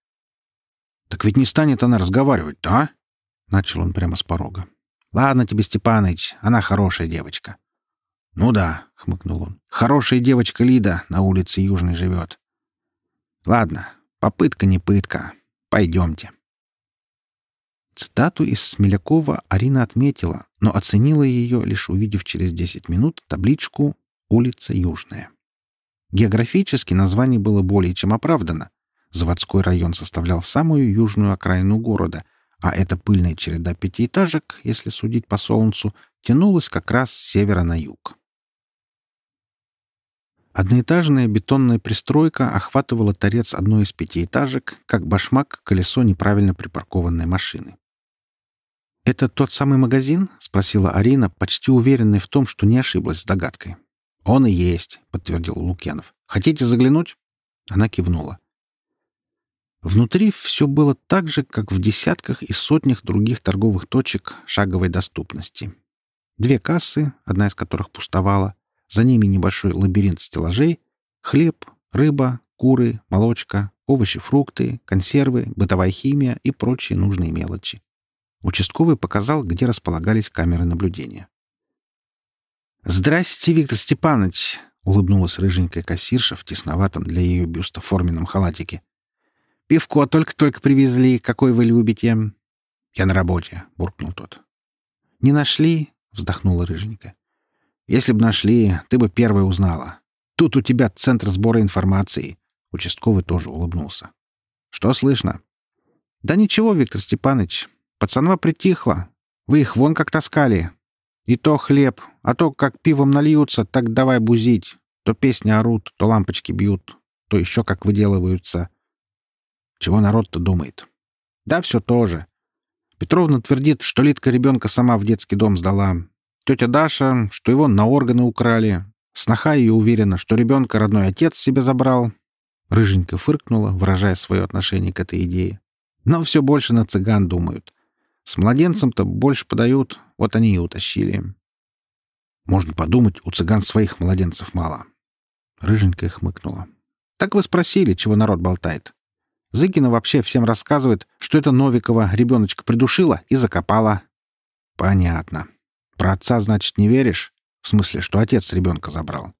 «Так ведь не станет она разговаривать-то, а?» — начал он прямо с порога. «Ладно тебе, Степаныч, она хорошая девочка». «Ну да», — хмыкнул он, — «хорошая девочка Лида на улице Южной живет». «Ладно, Попытка не пытка. Пойдемте. Цитату из Смелякова Арина отметила, но оценила ее, лишь увидев через 10 минут табличку «Улица Южная». Географически название было более чем оправдано. Заводской район составлял самую южную окраину города, а эта пыльная череда пятиэтажек, если судить по солнцу, тянулась как раз с севера на юг. Одноэтажная бетонная пристройка охватывала торец одной из пятиэтажек, как башмак колесо неправильно припаркованной машины. «Это тот самый магазин?» — спросила Арина, почти уверенная в том, что не ошиблась с догадкой. «Он и есть», — подтвердил Лукьянов. «Хотите заглянуть?» Она кивнула. Внутри все было так же, как в десятках и сотнях других торговых точек шаговой доступности. Две кассы, одна из которых пустовала, за ними небольшой лабиринт стеллажей, хлеб, рыба, куры, молочка, овощи, фрукты, консервы, бытовая химия и прочие нужные мелочи. Участковый показал, где располагались камеры наблюдения. «Здрасте, Виктор Степанович!» — улыбнулась рыженькая кассирша в тесноватом для ее бюста форменном халатике. «Пивко только-только привезли. Какой вы любите?» «Я на работе», — буркнул тот. «Не нашли?» — вздохнула рыженькая. Если бы нашли, ты бы первой узнала. Тут у тебя центр сбора информации. Участковый тоже улыбнулся. Что слышно? Да ничего, Виктор Степанович. Пацанва притихла. Вы их вон как таскали. И то хлеб, а то как пивом нальются, так давай бузить. То песни орут, то лампочки бьют, то еще как выделываются. Чего народ-то думает? Да все то же. Петровна твердит, что Литка ребенка сама в детский дом сдала, Тетя Даша, что его на органы украли. Сноха ее уверена, что ребенка родной отец себе забрал. Рыженька фыркнула, выражая свое отношение к этой идее. Но все больше на цыган думают. С младенцем-то больше подают, вот они и утащили. Можно подумать, у цыган своих младенцев мало. Рыженькая хмыкнула. Так вы спросили, чего народ болтает. Зыкина вообще всем рассказывает, что это Новикова ребеночка придушила и закопала. Понятно. Про отца, значит, не веришь? В смысле, что отец ребенка забрал?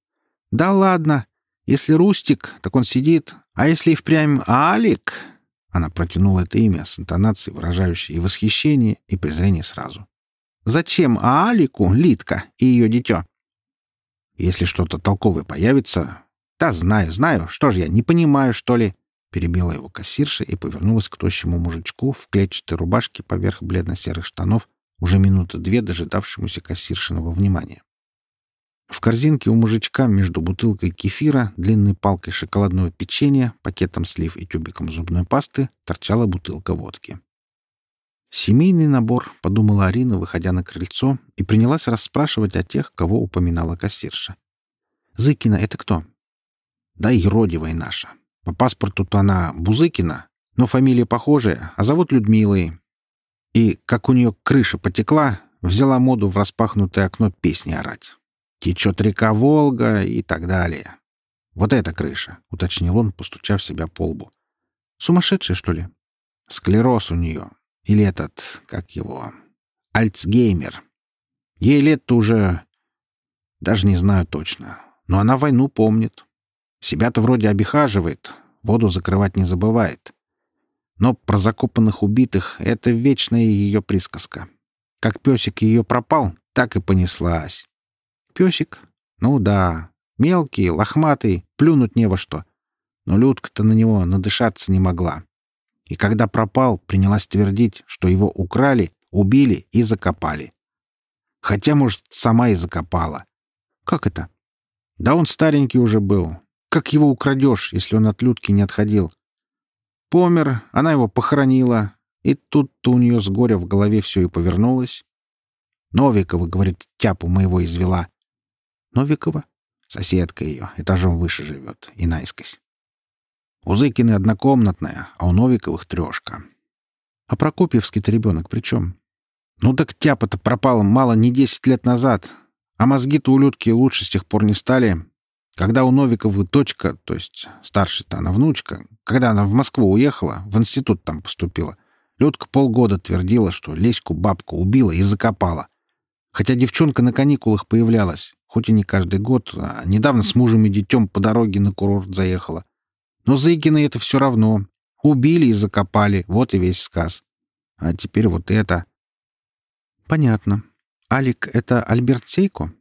Да ладно. Если Рустик, так он сидит. А если и впрямь Алик? Она протянула это имя с интонацией, выражающей и восхищение, и презрение сразу. Зачем Алику Литка и ее дитё? Если что-то толковое появится... Да, знаю, знаю. Что ж я, не понимаю, что ли? Перебила его кассирша и повернулась к тощему мужичку в клетчатой рубашке поверх бледно-серых штанов уже минуты две дожидавшемуся кассиршиного внимания. В корзинке у мужичка между бутылкой кефира, длинной палкой шоколадного печенья, пакетом слив и тюбиком зубной пасты торчала бутылка водки. «Семейный набор», — подумала Арина, выходя на крыльцо, и принялась расспрашивать о тех, кого упоминала кассирша. «Зыкина — это кто?» «Да и родивая наша. По паспорту-то она Бузыкина, но фамилия похожая, а зовут Людмилой, и, как у нее крыша потекла, взяла моду в распахнутое окно песни орать. «Течет река Волга» и так далее. «Вот эта крыша», — уточнил он, постучав себя по лбу. «Сумасшедшая, что ли?» «Склероз у нее. Или этот, как его, Альцгеймер. Ей лет-то уже... Даже не знаю точно. Но она войну помнит. Себя-то вроде обихаживает, воду закрывать не забывает. Но про закопанных убитых — это вечная ее присказка. Как песик ее пропал, так и понеслась. Песик? Ну да. Мелкий, лохматый, плюнуть не во что. Но Людка-то на него надышаться не могла. И когда пропал, принялась твердить, что его украли, убили и закопали. Хотя, может, сама и закопала. Как это? Да он старенький уже был. Как его украдешь, если он от Людки не отходил? Помер, она его похоронила, и тут-то у нее с горя в голове все и повернулось. Новикова, говорит, тяпу моего извела. Новикова? Соседка ее, этажом выше живет, и наискось. У Зыкины однокомнатная, а у Новиковых трешка. А Прокопьевский-то ребенок при чем? Ну так тяпа-то пропала мало не десять лет назад, а мозги-то у Людки лучше с тех пор не стали. Когда у Новиковой дочка, то есть старшая-то она внучка, когда она в Москву уехала, в институт там поступила, Людка полгода твердила, что Леську бабку убила и закопала. Хотя девчонка на каникулах появлялась, хоть и не каждый год, а недавно с мужем и детем по дороге на курорт заехала. Но Зыкина это все равно. Убили и закопали, вот и весь сказ. А теперь вот это. Понятно. Алик — это Альберт Сейко?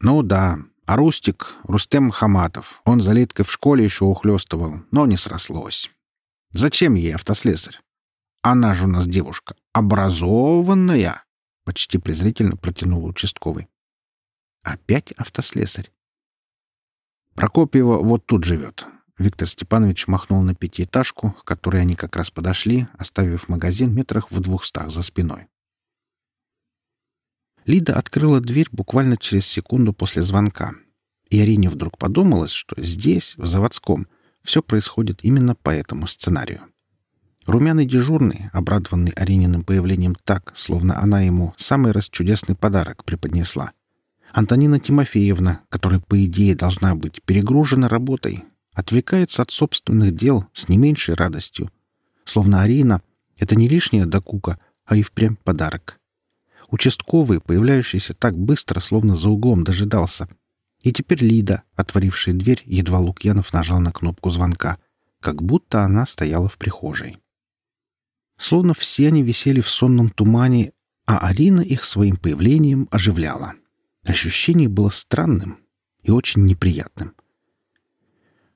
Ну да. А Рустик — Рустем Хаматов. Он за Литкой в школе еще ухлёстывал, но не срослось. Зачем ей автослесарь? Она же у нас девушка образованная. Почти презрительно протянул участковый. Опять автослесарь. Прокопьева вот тут живет. Виктор Степанович махнул на пятиэтажку, к которой они как раз подошли, оставив магазин метрах в двухстах за спиной. Лида открыла дверь буквально через секунду после звонка. И Арине вдруг подумалось, что здесь, в заводском, все происходит именно по этому сценарию. Румяный дежурный, обрадованный Арининым появлением так, словно она ему самый расчудесный подарок преподнесла. Антонина Тимофеевна, которая, по идее, должна быть перегружена работой, отвлекается от собственных дел с не меньшей радостью. Словно Арина — это не лишняя докука, а и впрямь подарок. Участковый, появляющийся так быстро, словно за углом дожидался. И теперь Лида, отворившая дверь, едва Лукьянов нажал на кнопку звонка, как будто она стояла в прихожей. Словно все они висели в сонном тумане, а Арина их своим появлением оживляла. Ощущение было странным и очень неприятным.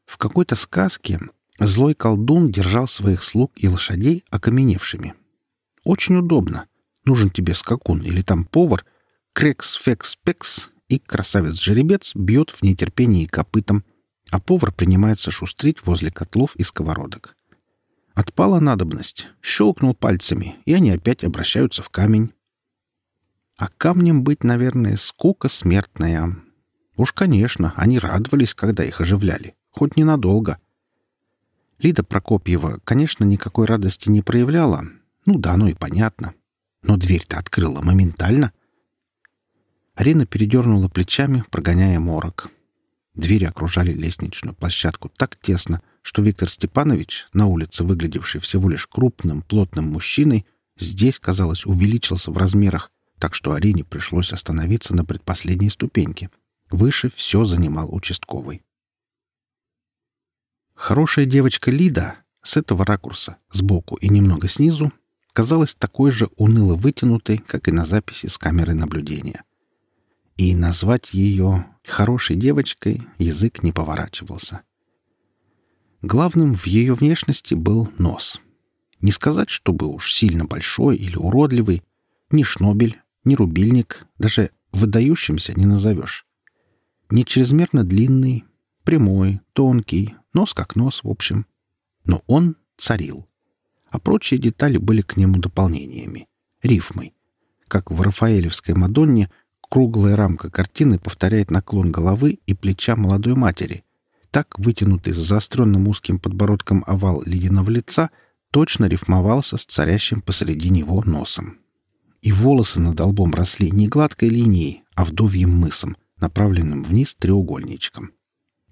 В какой-то сказке злой колдун держал своих слуг и лошадей окаменевшими. Очень удобно. Нужен тебе скакун или там повар, крекс-фекс-пекс, и красавец-жеребец бьет в нетерпении копытом, а повар принимается шустрить возле котлов и сковородок. Отпала надобность, щелкнул пальцами, и они опять обращаются в камень. А камнем быть, наверное, скука смертная. Уж, конечно, они радовались, когда их оживляли, хоть ненадолго. Лида Прокопьева, конечно, никакой радости не проявляла. Ну да, оно и понятно. Но дверь-то открыла моментально. Арина передернула плечами, прогоняя морок. Двери окружали лестничную площадку так тесно, что Виктор Степанович, на улице выглядевший всего лишь крупным, плотным мужчиной, здесь, казалось, увеличился в размерах, так что Арине пришлось остановиться на предпоследней ступеньке. Выше все занимал участковый. Хорошая девочка Лида с этого ракурса, сбоку и немного снизу, казалась такой же уныло вытянутой, как и на записи с камеры наблюдения. И назвать ее хорошей девочкой язык не поворачивался. Главным в ее внешности был нос. Не сказать, чтобы уж сильно большой или уродливый, ни шнобель, ни рубильник, даже выдающимся не назовешь. Не чрезмерно длинный, прямой, тонкий, нос как нос, в общем. Но он царил. А прочие детали были к нему дополнениями, рифмой. Как в Рафаэлевской Мадонне круглая рамка картины повторяет наклон головы и плеча молодой матери, так вытянутый с заостренным узким подбородком овал ледяного лица точно рифмовался с царящим посреди него носом. И волосы над лбом росли не гладкой линией, а вдовьим мысом, направленным вниз треугольничком.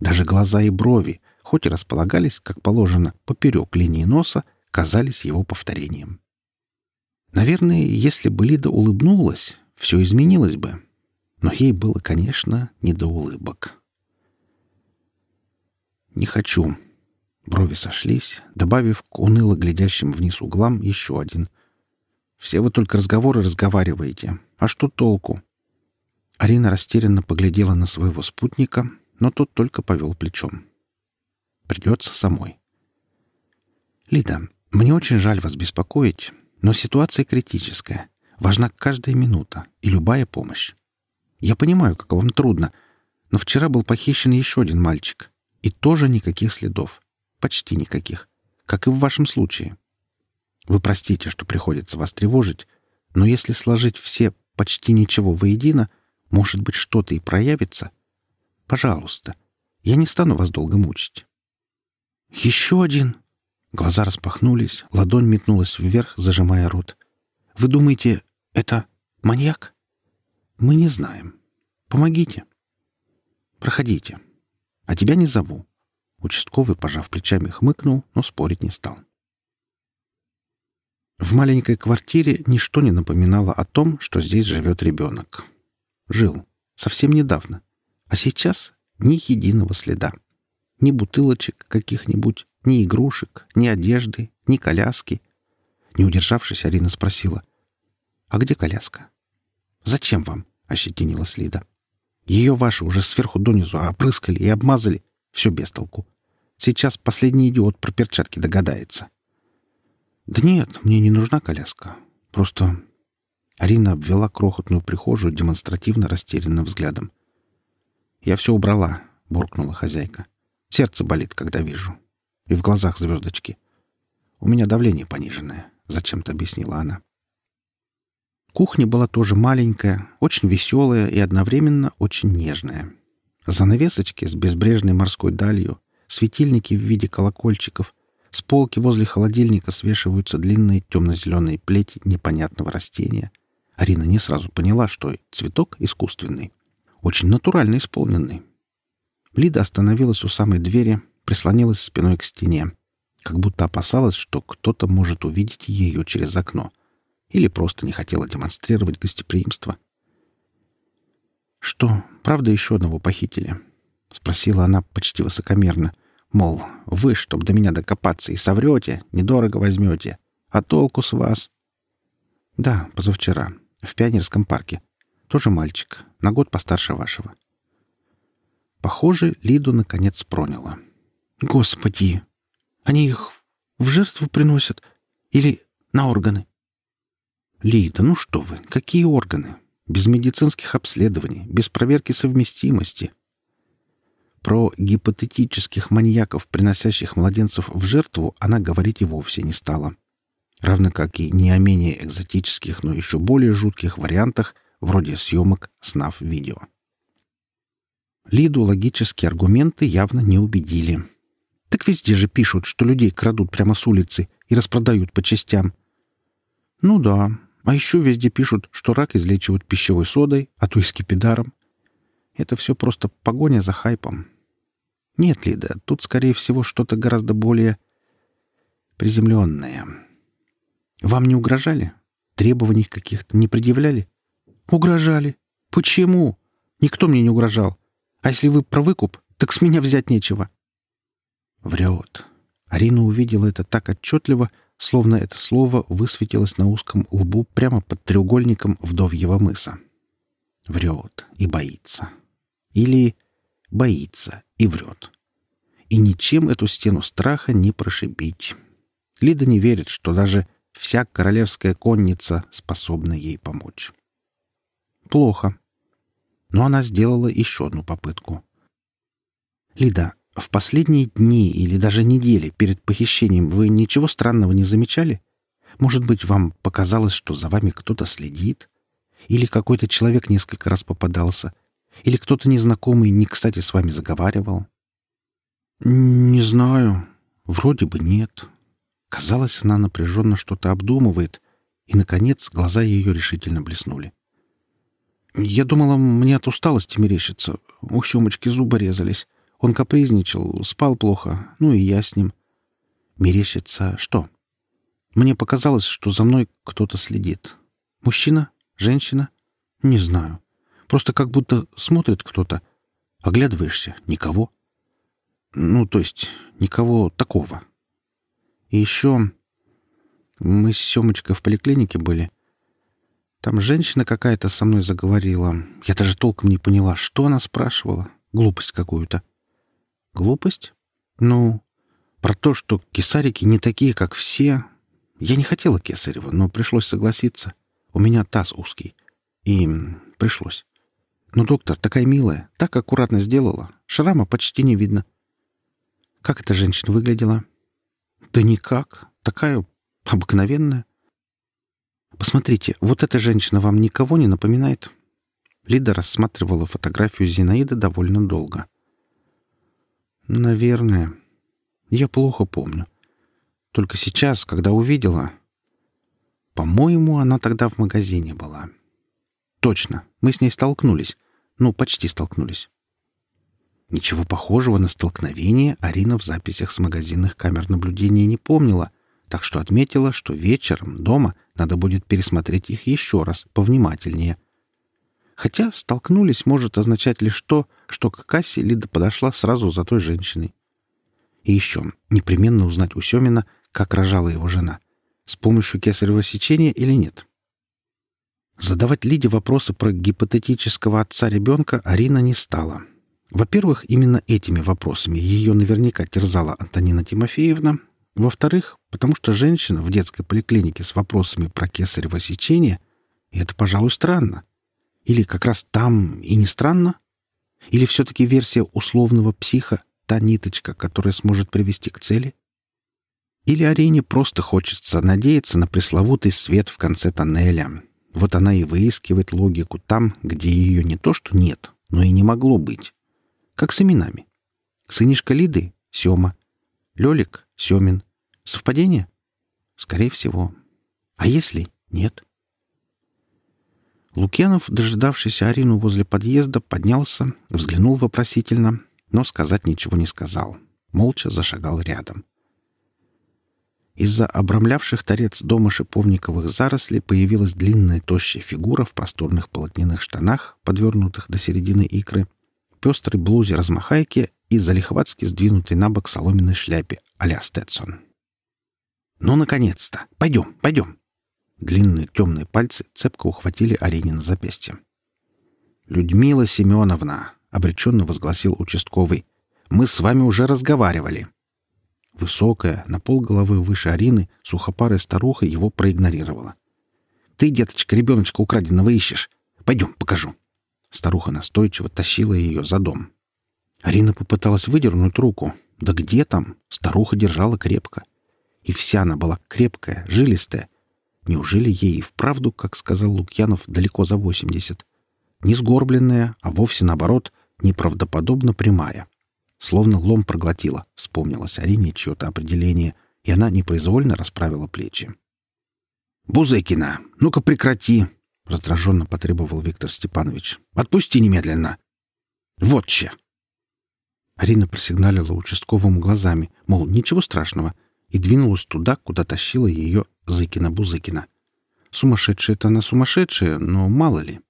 Даже глаза и брови, хоть и располагались, как положено, поперек линии носа, казались его повторением. Наверное, если бы Лида улыбнулась, все изменилось бы. Но ей было, конечно, не до улыбок. «Не хочу». Брови сошлись, добавив к уныло глядящим вниз углам еще один. «Все вы только разговоры разговариваете. А что толку?» Арина растерянно поглядела на своего спутника, но тот только повел плечом. Придется самой. «Лида, мне очень жаль вас беспокоить, но ситуация критическая. Важна каждая минута и любая помощь. Я понимаю, как вам трудно, но вчера был похищен еще один мальчик. И тоже никаких следов. Почти никаких. Как и в вашем случае. Вы простите, что приходится вас тревожить, но если сложить все почти ничего воедино, может быть, что-то и проявится. Пожалуйста, я не стану вас долго мучить. Еще один. Глаза распахнулись, ладонь метнулась вверх, зажимая рот. Вы думаете, это маньяк? Мы не знаем. Помогите. Проходите. А тебя не зову. Участковый, пожав плечами, хмыкнул, но спорить не стал. В маленькой квартире ничто не напоминало о том, что здесь живет ребенок. Жил. Совсем недавно. А сейчас ни единого следа. Ни бутылочек каких-нибудь, ни игрушек, ни одежды, ни коляски. Не удержавшись, Арина спросила. «А где коляска?» «Зачем вам?» — ощетинилась Лида. «Ее ваши уже сверху донизу опрыскали и обмазали. Все без толку. Сейчас последний идиот про перчатки догадается». «Да нет, мне не нужна коляска. Просто...» Арина обвела крохотную прихожую демонстративно растерянным взглядом. «Я все убрала», — буркнула хозяйка. «Сердце болит, когда вижу. И в глазах звездочки. У меня давление пониженное», — зачем-то объяснила она. Кухня была тоже маленькая, очень веселая и одновременно очень нежная. Занавесочки с безбрежной морской далью, светильники в виде колокольчиков — с полки возле холодильника свешиваются длинные темно-зеленые плети непонятного растения. Арина не сразу поняла, что цветок искусственный. Очень натурально исполненный. Лида остановилась у самой двери, прислонилась спиной к стене, как будто опасалась, что кто-то может увидеть ее через окно. Или просто не хотела демонстрировать гостеприимство. «Что, правда еще одного похитили?» — спросила она почти высокомерно — Мол, вы, чтоб до меня докопаться, и соврете, недорого возьмете. А толку с вас? Да, позавчера. В пионерском парке. Тоже мальчик. На год постарше вашего. Похоже, Лиду наконец проняло. Господи! Они их в жертву приносят? Или на органы? Лида, ну что вы, какие органы? Без медицинских обследований, без проверки совместимости — про гипотетических маньяков, приносящих младенцев в жертву, она говорить и вовсе не стала. Равно как и не о менее экзотических, но еще более жутких вариантах, вроде съемок снав-видео. Лиду логические аргументы явно не убедили. Так везде же пишут, что людей крадут прямо с улицы и распродают по частям. Ну да, а еще везде пишут, что рак излечивают пищевой содой, а то и скипидаром. Это все просто погоня за хайпом. Нет, Лида, тут, скорее всего, что-то гораздо более приземленное. Вам не угрожали? Требований каких-то не предъявляли? Угрожали. Почему? Никто мне не угрожал. А если вы про выкуп, так с меня взять нечего. Врет. Арина увидела это так отчетливо, словно это слово высветилось на узком лбу прямо под треугольником вдовьего мыса. Врет и боится. Или боится и врет. И ничем эту стену страха не прошибить. Лида не верит, что даже вся королевская конница способна ей помочь. Плохо. Но она сделала еще одну попытку. «Лида, в последние дни или даже недели перед похищением вы ничего странного не замечали? Может быть, вам показалось, что за вами кто-то следит? Или какой-то человек несколько раз попадался? Или кто-то незнакомый не кстати с вами заговаривал? Не знаю. Вроде бы нет. Казалось, она напряженно что-то обдумывает, и, наконец, глаза ее решительно блеснули. Я думала, мне от усталости мерещится. У Семочки зубы резались. Он капризничал, спал плохо, ну и я с ним. Мерещится что? Мне показалось, что за мной кто-то следит. Мужчина? Женщина? Не знаю. Просто как будто смотрит кто-то. Оглядываешься — никого. Ну, то есть никого такого. И еще мы с Семочкой в поликлинике были. Там женщина какая-то со мной заговорила. Я даже толком не поняла, что она спрашивала. глупость какую-то. Глупость? Ну, про то, что кесарики не такие, как все. Я не хотела кесарева, но пришлось согласиться. У меня таз узкий. И пришлось. Но доктор такая милая, так аккуратно сделала. Шрама почти не видно. Как эта женщина выглядела? Да никак. Такая обыкновенная. Посмотрите, вот эта женщина вам никого не напоминает? Лида рассматривала фотографию Зинаиды довольно долго. Наверное. Я плохо помню. Только сейчас, когда увидела... По-моему, она тогда в магазине была. Точно. Мы с ней столкнулись. Ну, почти столкнулись. Ничего похожего на столкновение Арина в записях с магазинных камер наблюдения не помнила, так что отметила, что вечером дома надо будет пересмотреть их еще раз, повнимательнее. Хотя «столкнулись» может означать лишь то, что к кассе Лида подошла сразу за той женщиной. И еще непременно узнать у Семина, как рожала его жена, с помощью кесарево сечения или нет. Задавать Лиде вопросы про гипотетического отца ребенка Арина не стала. Во-первых, именно этими вопросами ее наверняка терзала Антонина Тимофеевна. Во-вторых, потому что женщина в детской поликлинике с вопросами про кесарево сечение — это, пожалуй, странно. Или как раз там и не странно? Или все-таки версия условного психа — та ниточка, которая сможет привести к цели? Или Арине просто хочется надеяться на пресловутый свет в конце тоннеля, вот она и выискивает логику там, где ее не то что нет, но и не могло быть. Как с именами. Сынишка Лиды — Сема. Лёлик — Семин. Совпадение? Скорее всего. А если нет? Лукьянов, дожидавшийся Арину возле подъезда, поднялся, взглянул вопросительно, но сказать ничего не сказал. Молча зашагал рядом. Из-за обрамлявших торец дома шиповниковых зарослей появилась длинная тощая фигура в просторных полотняных штанах, подвернутых до середины икры, пестрой блузе размахайки и залихватски сдвинутой на бок соломенной шляпе а-ля Стэтсон. «Ну, наконец-то! Пойдем, пойдем!» Длинные темные пальцы цепко ухватили Арине на запястье. «Людмила Семеновна!» — обреченно возгласил участковый. «Мы с вами уже разговаривали. Высокая, на пол головы выше Арины, сухопарая старуха его проигнорировала. «Ты, деточка, ребеночка украденного ищешь. Пойдем, покажу». Старуха настойчиво тащила ее за дом. Арина попыталась выдернуть руку. Да где там? Старуха держала крепко. И вся она была крепкая, жилистая. Неужели ей и вправду, как сказал Лукьянов, далеко за восемьдесят? Не сгорбленная, а вовсе наоборот, неправдоподобно прямая. Словно лом проглотила, вспомнилось Арине чье-то определение, и она непроизвольно расправила плечи. «Бузыкина, ну-ка прекрати!» — раздраженно потребовал Виктор Степанович. «Отпусти немедленно!» «Вот че!» Арина просигналила участковым глазами, мол, ничего страшного, и двинулась туда, куда тащила ее Зыкина-Бузыкина. Сумасшедшая-то она сумасшедшая, но мало ли.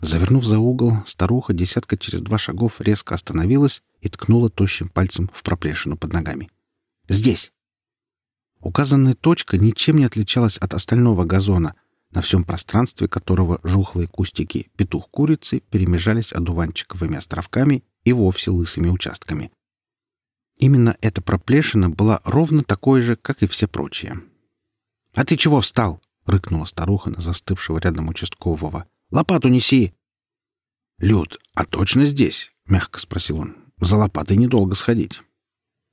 Завернув за угол, старуха десятка через два шагов резко остановилась и ткнула тощим пальцем в проплешину под ногами. «Здесь!» Указанная точка ничем не отличалась от остального газона, на всем пространстве которого жухлые кустики петух-курицы перемежались одуванчиковыми островками и вовсе лысыми участками. Именно эта проплешина была ровно такой же, как и все прочие. «А ты чего встал?» — рыкнула старуха на застывшего рядом участкового. Лопату неси!» «Люд, а точно здесь?» — мягко спросил он. «За лопатой недолго сходить».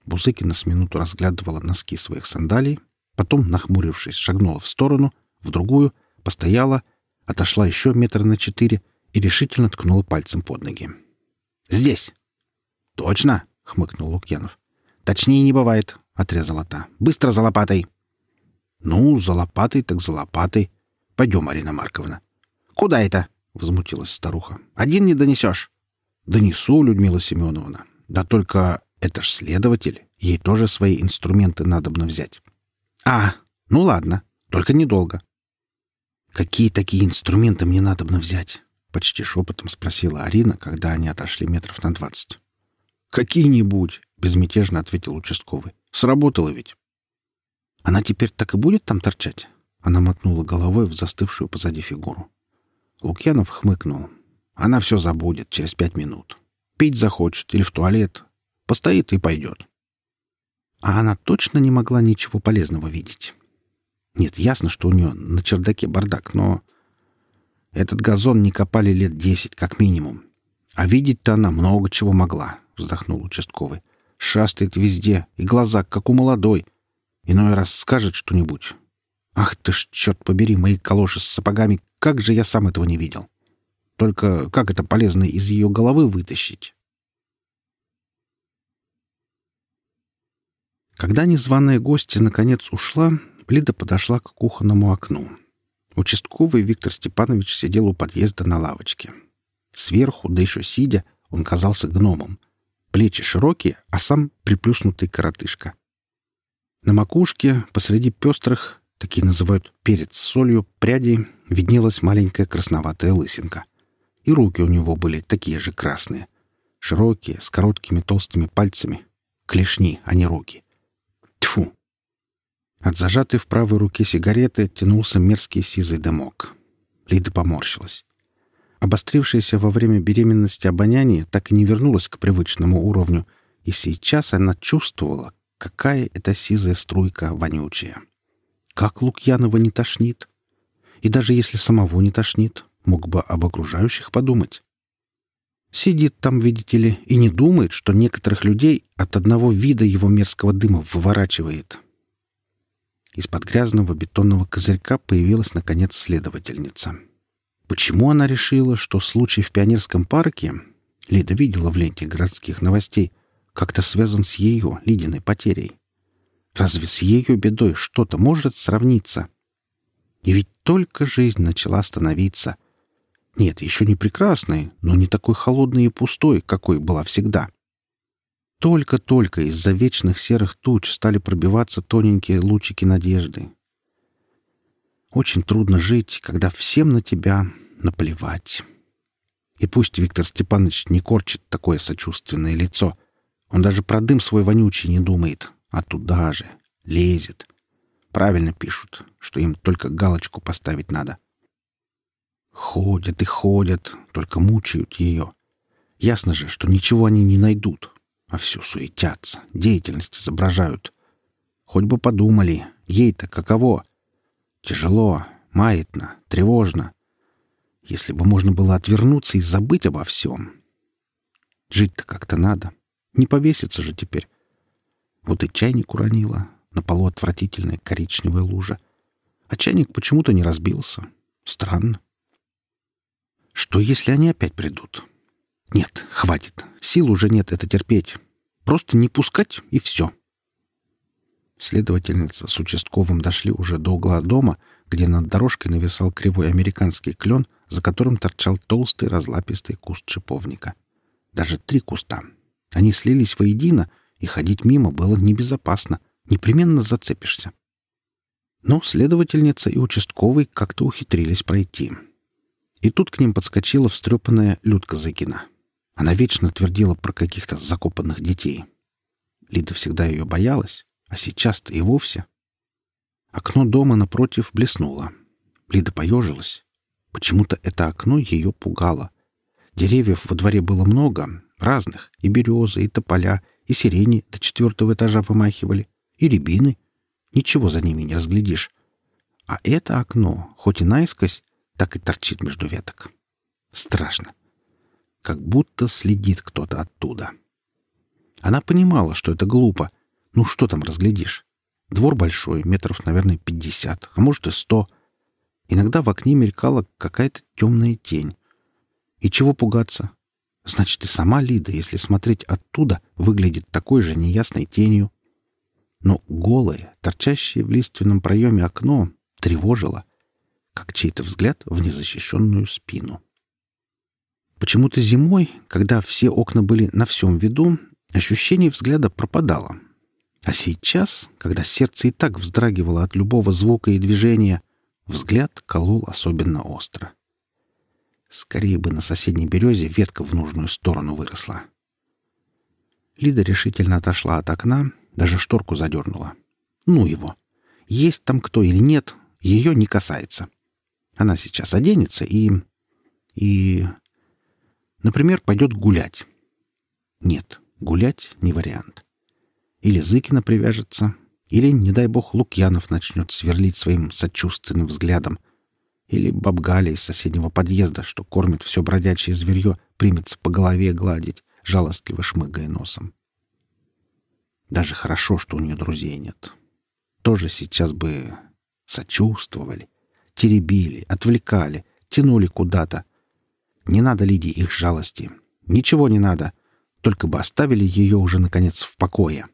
Бузыкина с минуту разглядывала носки своих сандалий, потом, нахмурившись, шагнула в сторону, в другую, постояла, отошла еще метра на четыре и решительно ткнула пальцем под ноги. «Здесь!» «Точно!» — хмыкнул Лукьянов. «Точнее не бывает», — отрезала та. «Быстро за лопатой!» «Ну, за лопатой так за лопатой. Пойдем, Арина Марковна». «Куда это?» — возмутилась старуха. «Один не донесешь». «Донесу, Людмила Семеновна. Да только это ж следователь. Ей тоже свои инструменты надобно взять». «А, ну ладно. Только недолго». «Какие такие инструменты мне надобно взять?» — почти шепотом спросила Арина, когда они отошли метров на двадцать. «Какие-нибудь», — безмятежно ответил участковый. «Сработало ведь». «Она теперь так и будет там торчать?» Она мотнула головой в застывшую позади фигуру. Лукьянов хмыкнул. Она все забудет через пять минут. Пить захочет или в туалет. Постоит и пойдет. А она точно не могла ничего полезного видеть. Нет, ясно, что у нее на чердаке бардак, но... Этот газон не копали лет десять, как минимум. А видеть-то она много чего могла, — вздохнул участковый. Шастает везде, и глаза, как у молодой. Иной раз скажет что-нибудь. Ах ты ж, черт побери, мои калоши с сапогами, как же я сам этого не видел. Только как это полезно из ее головы вытащить? Когда незваная гостья наконец ушла, Лида подошла к кухонному окну. Участковый Виктор Степанович сидел у подъезда на лавочке. Сверху, да еще сидя, он казался гномом. Плечи широкие, а сам приплюснутый коротышка. На макушке, посреди пестрых, такие называют перец с солью, прядей, виднелась маленькая красноватая лысинка. И руки у него были такие же красные. Широкие, с короткими толстыми пальцами. Клешни, а не руки. Тьфу! От зажатой в правой руке сигареты тянулся мерзкий сизый дымок. Лида поморщилась. Обострившееся во время беременности обоняние так и не вернулось к привычному уровню, и сейчас она чувствовала, какая это сизая струйка вонючая. Как Лукьянова не тошнит? И даже если самого не тошнит, мог бы об окружающих подумать. Сидит там, видите ли, и не думает, что некоторых людей от одного вида его мерзкого дыма выворачивает. Из-под грязного бетонного козырька появилась, наконец, следовательница. Почему она решила, что случай в пионерском парке, Лида видела в ленте городских новостей, как-то связан с ее, Лидиной, потерей? Разве с ее бедой что-то может сравниться? И ведь только жизнь начала становиться. Нет, еще не прекрасной, но не такой холодной и пустой, какой была всегда. Только-только из-за вечных серых туч стали пробиваться тоненькие лучики надежды. Очень трудно жить, когда всем на тебя наплевать. И пусть Виктор Степанович не корчит такое сочувственное лицо. Он даже про дым свой вонючий не думает, а туда же лезет. Правильно пишут, что им только галочку поставить надо. Ходят и ходят, только мучают ее. Ясно же, что ничего они не найдут, а все суетятся, деятельность изображают. Хоть бы подумали, ей-то каково? Тяжело, маятно, тревожно. Если бы можно было отвернуться и забыть обо всем. Жить-то как-то надо. Не повеситься же теперь. Вот и чайник уронила. На полу отвратительная коричневая лужа. А чайник почему-то не разбился. Странно. Что, если они опять придут? Нет, хватит. Сил уже нет это терпеть. Просто не пускать, и все. Следовательница с участковым дошли уже до угла дома, где над дорожкой нависал кривой американский клен, за которым торчал толстый разлапистый куст шиповника. Даже три куста. Они слились воедино, и ходить мимо было небезопасно. Непременно зацепишься. Но следовательница и участковый как-то ухитрились пройти. И тут к ним подскочила встрепанная Людка Зыкина. Она вечно твердила про каких-то закопанных детей. Лида всегда ее боялась, а сейчас-то и вовсе. Окно дома напротив блеснуло. Лида поежилась. Почему-то это окно ее пугало. Деревьев во дворе было много, разных, и березы, и тополя, и сирени до четвертого этажа вымахивали, и рябины. Ничего за ними не разглядишь. А это окно, хоть и наискось, так и торчит между веток. Страшно как будто следит кто-то оттуда. Она понимала, что это глупо. Ну что там разглядишь? Двор большой, метров, наверное, пятьдесят, а может и сто. Иногда в окне мелькала какая-то темная тень. И чего пугаться? Значит, и сама Лида, если смотреть оттуда, выглядит такой же неясной тенью. Но голое, торчащее в лиственном проеме окно тревожило, как чей-то взгляд в незащищенную спину. Почему-то зимой, когда все окна были на всем виду, ощущение взгляда пропадало. А сейчас, когда сердце и так вздрагивало от любого звука и движения, взгляд колол особенно остро. Скорее бы на соседней березе ветка в нужную сторону выросла. Лида решительно отошла от окна, даже шторку задернула. Ну его. Есть там кто или нет, ее не касается. Она сейчас оденется и... и Например, пойдет гулять. Нет, гулять не вариант. Или Зыкина привяжется, или, не дай бог, Лукьянов начнет сверлить своим сочувственным взглядом, или бабгаля из соседнего подъезда, что кормит все бродячее зверье, примется по голове гладить, жалостливо шмыгая носом. Даже хорошо, что у нее друзей нет. Тоже сейчас бы сочувствовали, теребили, отвлекали, тянули куда-то. Не надо Лидии их жалости. Ничего не надо. Только бы оставили ее уже, наконец, в покое.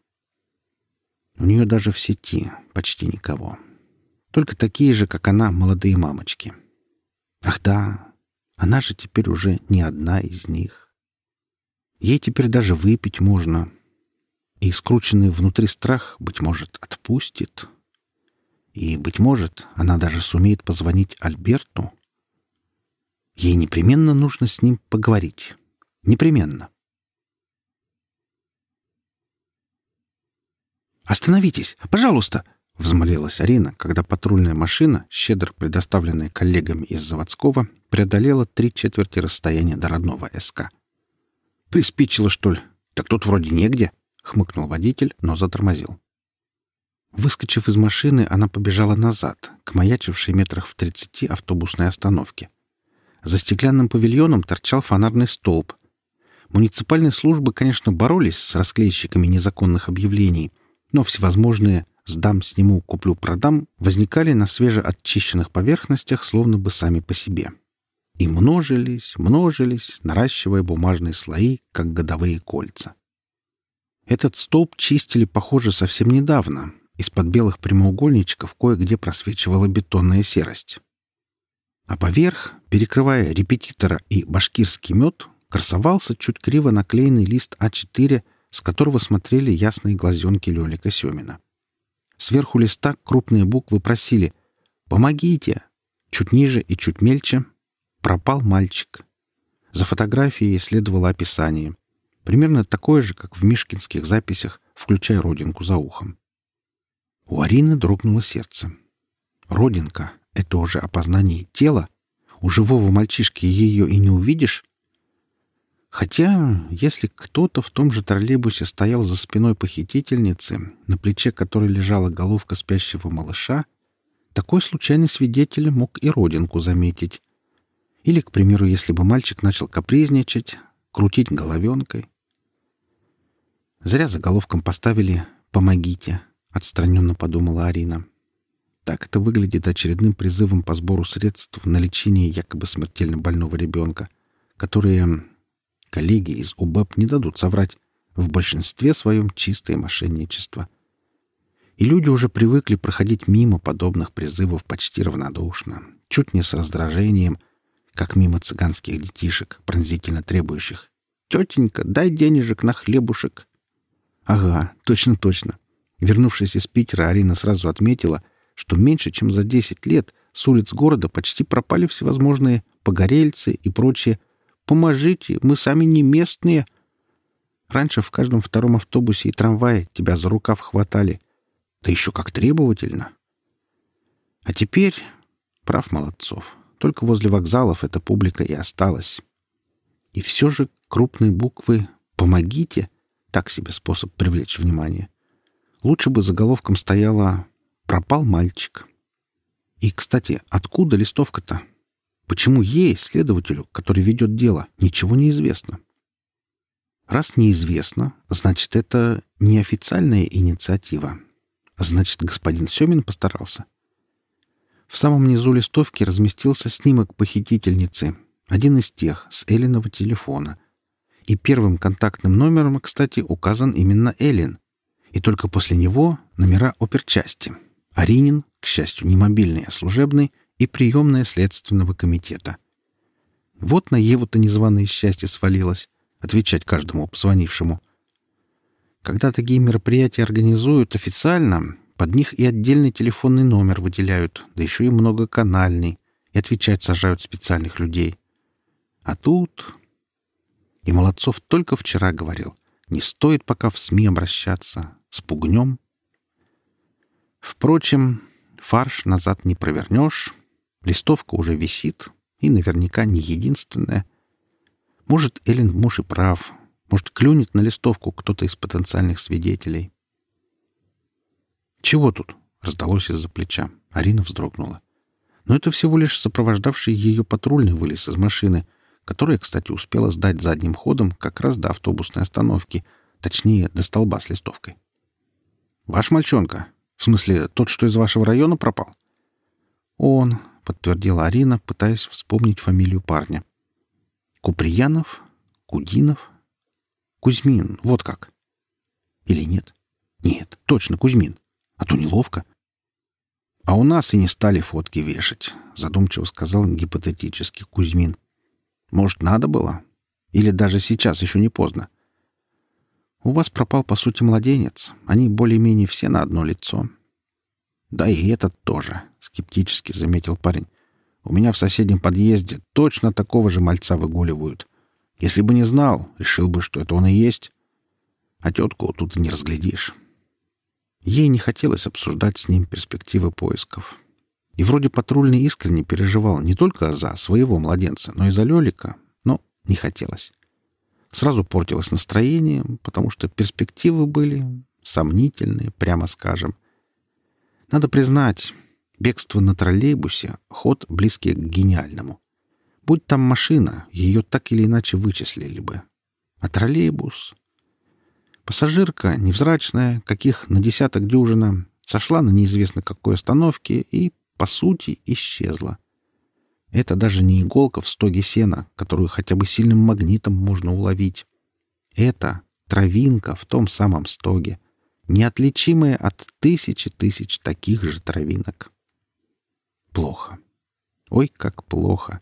У нее даже в сети почти никого. Только такие же, как она, молодые мамочки. Ах да, она же теперь уже не одна из них. Ей теперь даже выпить можно. И скрученный внутри страх, быть может, отпустит. И, быть может, она даже сумеет позвонить Альберту. Ей непременно нужно с ним поговорить. Непременно. «Остановитесь! Пожалуйста!» — взмолилась Арина, когда патрульная машина, щедро предоставленная коллегами из заводского, преодолела три четверти расстояния до родного СК. «Приспичило, что ли? Так тут вроде негде!» — хмыкнул водитель, но затормозил. Выскочив из машины, она побежала назад, к маячившей метрах в тридцати автобусной остановке. За стеклянным павильоном торчал фонарный столб. Муниципальные службы, конечно, боролись с расклейщиками незаконных объявлений, но всевозможные «сдам, сниму, куплю, продам» возникали на свежеотчищенных поверхностях словно бы сами по себе. И множились, множились, наращивая бумажные слои, как годовые кольца. Этот столб чистили, похоже, совсем недавно. Из-под белых прямоугольничков кое-где просвечивала бетонная серость. А поверх, перекрывая репетитора и башкирский мед, красовался чуть криво наклеенный лист А4, с которого смотрели ясные глазенки Лёлика Семина. Сверху листа крупные буквы просили «Помогите!» Чуть ниже и чуть мельче «Пропал мальчик». За фотографией следовало описание. Примерно такое же, как в мишкинских записях, включая родинку за ухом. У Арины дрогнуло сердце. Родинка это уже опознание тела. У живого мальчишки ее и не увидишь. Хотя, если кто-то в том же троллейбусе стоял за спиной похитительницы, на плече которой лежала головка спящего малыша, такой случайный свидетель мог и родинку заметить. Или, к примеру, если бы мальчик начал капризничать, крутить головенкой. Зря заголовком поставили «Помогите», — отстраненно подумала Арина. Так это выглядит очередным призывом по сбору средств на лечение якобы смертельно больного ребенка, которые коллеги из УБЭП не дадут соврать, в большинстве своем чистое мошенничество. И люди уже привыкли проходить мимо подобных призывов почти равнодушно, чуть не с раздражением, как мимо цыганских детишек, пронзительно требующих «Тетенька, дай денежек на хлебушек». Ага, точно-точно. Вернувшись из Питера, Арина сразу отметила — что меньше чем за 10 лет с улиц города почти пропали всевозможные погорельцы и прочие «Поможите, мы сами не местные». Раньше в каждом втором автобусе и трамвае тебя за рукав хватали. Да еще как требовательно. А теперь, прав Молодцов, только возле вокзалов эта публика и осталась. И все же крупные буквы «Помогите» — так себе способ привлечь внимание. Лучше бы заголовком стояло Пропал мальчик. И, кстати, откуда листовка-то? Почему ей, следователю, который ведет дело, ничего не известно? Раз неизвестно, значит, это неофициальная инициатива. Значит, господин Семин постарался. В самом низу листовки разместился снимок похитительницы, один из тех, с Эллиного телефона. И первым контактным номером, кстати, указан именно Эллин. И только после него номера оперчасти — Аринин, к счастью, не мобильный, а служебный, и приемная следственного комитета. Вот на Еву-то незваное счастье свалилось — отвечать каждому позвонившему. Когда такие мероприятия организуют официально, под них и отдельный телефонный номер выделяют, да еще и многоканальный, и отвечать сажают специальных людей. А тут... И Молодцов только вчера говорил, не стоит пока в СМИ обращаться, спугнем Впрочем, фарш назад не провернешь. Листовка уже висит, и наверняка не единственная. Может, Эллен муж и прав. Может, клюнет на листовку кто-то из потенциальных свидетелей. «Чего тут?» — раздалось из-за плеча. Арина вздрогнула. Но это всего лишь сопровождавший ее патрульный вылез из машины, которая, кстати, успела сдать задним ходом как раз до автобусной остановки, точнее, до столба с листовкой. «Ваш мальчонка? В смысле, тот, что из вашего района пропал?» «Он», — подтвердила Арина, пытаясь вспомнить фамилию парня. «Куприянов? Кудинов? Кузьмин, вот как. Или нет? Нет, точно Кузьмин. А то неловко. А у нас и не стали фотки вешать, задумчиво сказал гипотетически Кузьмин. Может, надо было? Или даже сейчас еще не поздно? У вас пропал, по сути, младенец. Они более-менее все на одно лицо. Да и этот тоже, скептически заметил парень. У меня в соседнем подъезде точно такого же мальца выгуливают. Если бы не знал, решил бы, что это он и есть. А тетку тут не разглядишь. Ей не хотелось обсуждать с ним перспективы поисков. И вроде патрульный искренне переживал не только за своего младенца, но и за Лёлика, но не хотелось. Сразу портилось настроение, потому что перспективы были сомнительные, прямо скажем. Надо признать, бегство на троллейбусе — ход близкий к гениальному. Будь там машина, ее так или иначе вычислили бы. А троллейбус... Пассажирка, невзрачная, каких на десяток дюжина, сошла на неизвестно какой остановке и, по сути, исчезла. Это даже не иголка в стоге сена, которую хотя бы сильным магнитом можно уловить. Это травинка в том самом стоге, неотличимая от тысячи тысяч таких же травинок. Плохо. Ой, как плохо.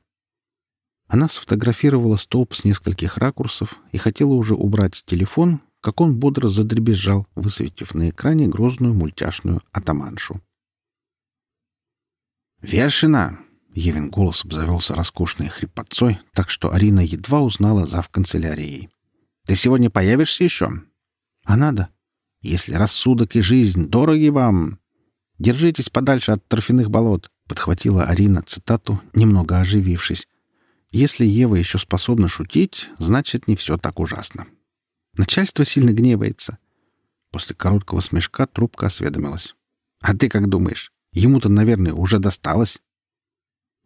Она сфотографировала столб с нескольких ракурсов и хотела уже убрать телефон, как он бодро задребезжал, высветив на экране грозную мультяшную атаманшу. «Вершина!» — Евин голос обзавелся роскошной хрипотцой, так что Арина едва узнала зав канцелярией. «Ты сегодня появишься еще?» «А надо?» «Если рассудок и жизнь дороги вам, держитесь подальше от торфяных болот», — подхватила Арина цитату, немного оживившись, если Ева еще способна шутить, значит, не все так ужасно. Начальство сильно гневается. После короткого смешка трубка осведомилась. «А ты как думаешь? Ему-то, наверное, уже досталось?»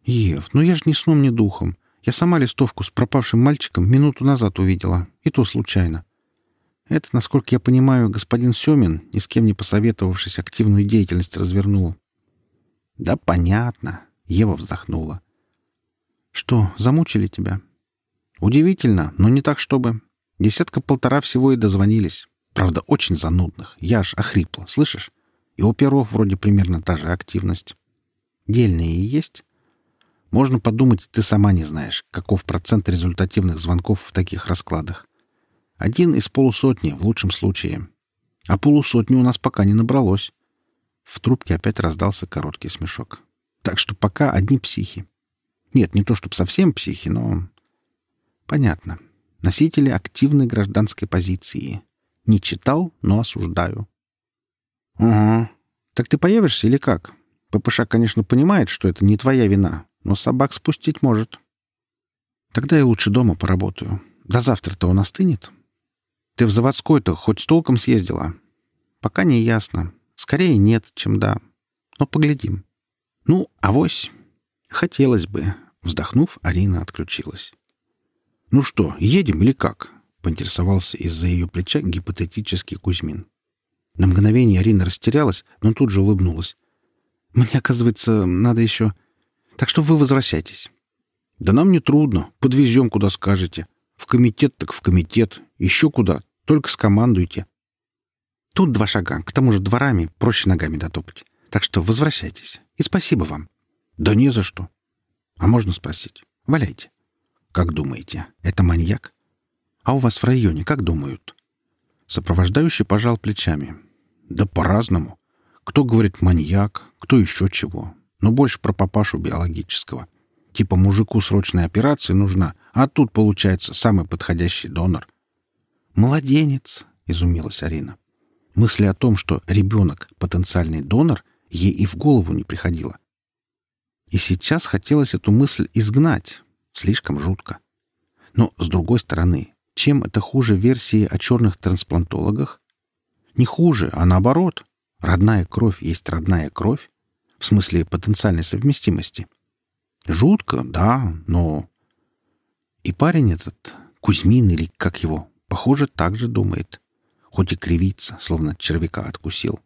«Ев, ну я ж ни сном, ни духом. Я сама листовку с пропавшим мальчиком минуту назад увидела, и то случайно. Это, насколько я понимаю, господин Семин, ни с кем не посоветовавшись, активную деятельность развернул». «Да понятно», — Ева вздохнула. Что, замучили тебя? Удивительно, но не так, чтобы. Десятка-полтора всего и дозвонились. Правда, очень занудных. Я аж охрипла, слышишь? И у перов вроде примерно та же активность. Дельные и есть? Можно подумать, ты сама не знаешь, каков процент результативных звонков в таких раскладах. Один из полусотни в лучшем случае. А полусотни у нас пока не набралось. В трубке опять раздался короткий смешок. Так что пока одни психи. Нет, не то чтобы совсем психи, но... Понятно. Носители активной гражданской позиции. Не читал, но осуждаю. Угу. Так ты появишься или как? ППШ, конечно, понимает, что это не твоя вина, но собак спустить может. Тогда я лучше дома поработаю. До завтра-то он остынет. Ты в заводской-то хоть с толком съездила? Пока не ясно. Скорее нет, чем да. Но поглядим. Ну, авось. Хотелось бы. Вздохнув, Арина отключилась. «Ну что, едем или как?» — поинтересовался из-за ее плеча гипотетический Кузьмин. На мгновение Арина растерялась, но тут же улыбнулась. «Мне, оказывается, надо еще... Так что вы возвращайтесь». «Да нам не трудно. Подвезем, куда скажете. В комитет так в комитет. Еще куда. Только скомандуйте». «Тут два шага. К тому же дворами проще ногами дотопать. Так что возвращайтесь. И спасибо вам». «Да не за что. А можно спросить? Валяйте. Как думаете, это маньяк? А у вас в районе как думают?» Сопровождающий пожал плечами. «Да по-разному. Кто говорит маньяк, кто еще чего. Но больше про папашу биологического. Типа мужику срочная операция нужна, а тут, получается, самый подходящий донор». «Младенец!» — изумилась Арина. Мысли о том, что ребенок — потенциальный донор, ей и в голову не приходило. И сейчас хотелось эту мысль изгнать. Слишком жутко. Но, с другой стороны, чем это хуже версии о черных трансплантологах? Не хуже, а наоборот. Родная кровь есть родная кровь. В смысле потенциальной совместимости. Жутко, да, но... И парень этот, Кузьмин или как его, похоже, так же думает. Хоть и кривится, словно червяка откусил.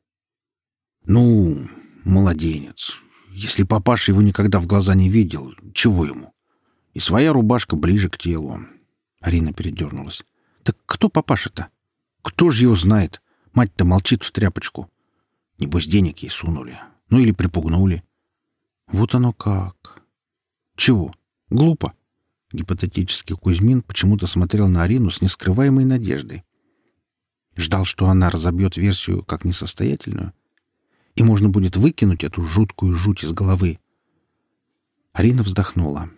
Ну, младенец. Если папаша его никогда в глаза не видел, чего ему? И своя рубашка ближе к телу. Арина передернулась. Так кто папаша-то? Кто же его знает? Мать-то молчит в тряпочку. Небось, денег ей сунули. Ну или припугнули. Вот оно как. Чего? Глупо. Гипотетически Кузьмин почему-то смотрел на Арину с нескрываемой надеждой. Ждал, что она разобьет версию как несостоятельную, и можно будет выкинуть эту жуткую жуть из головы. Арина вздохнула.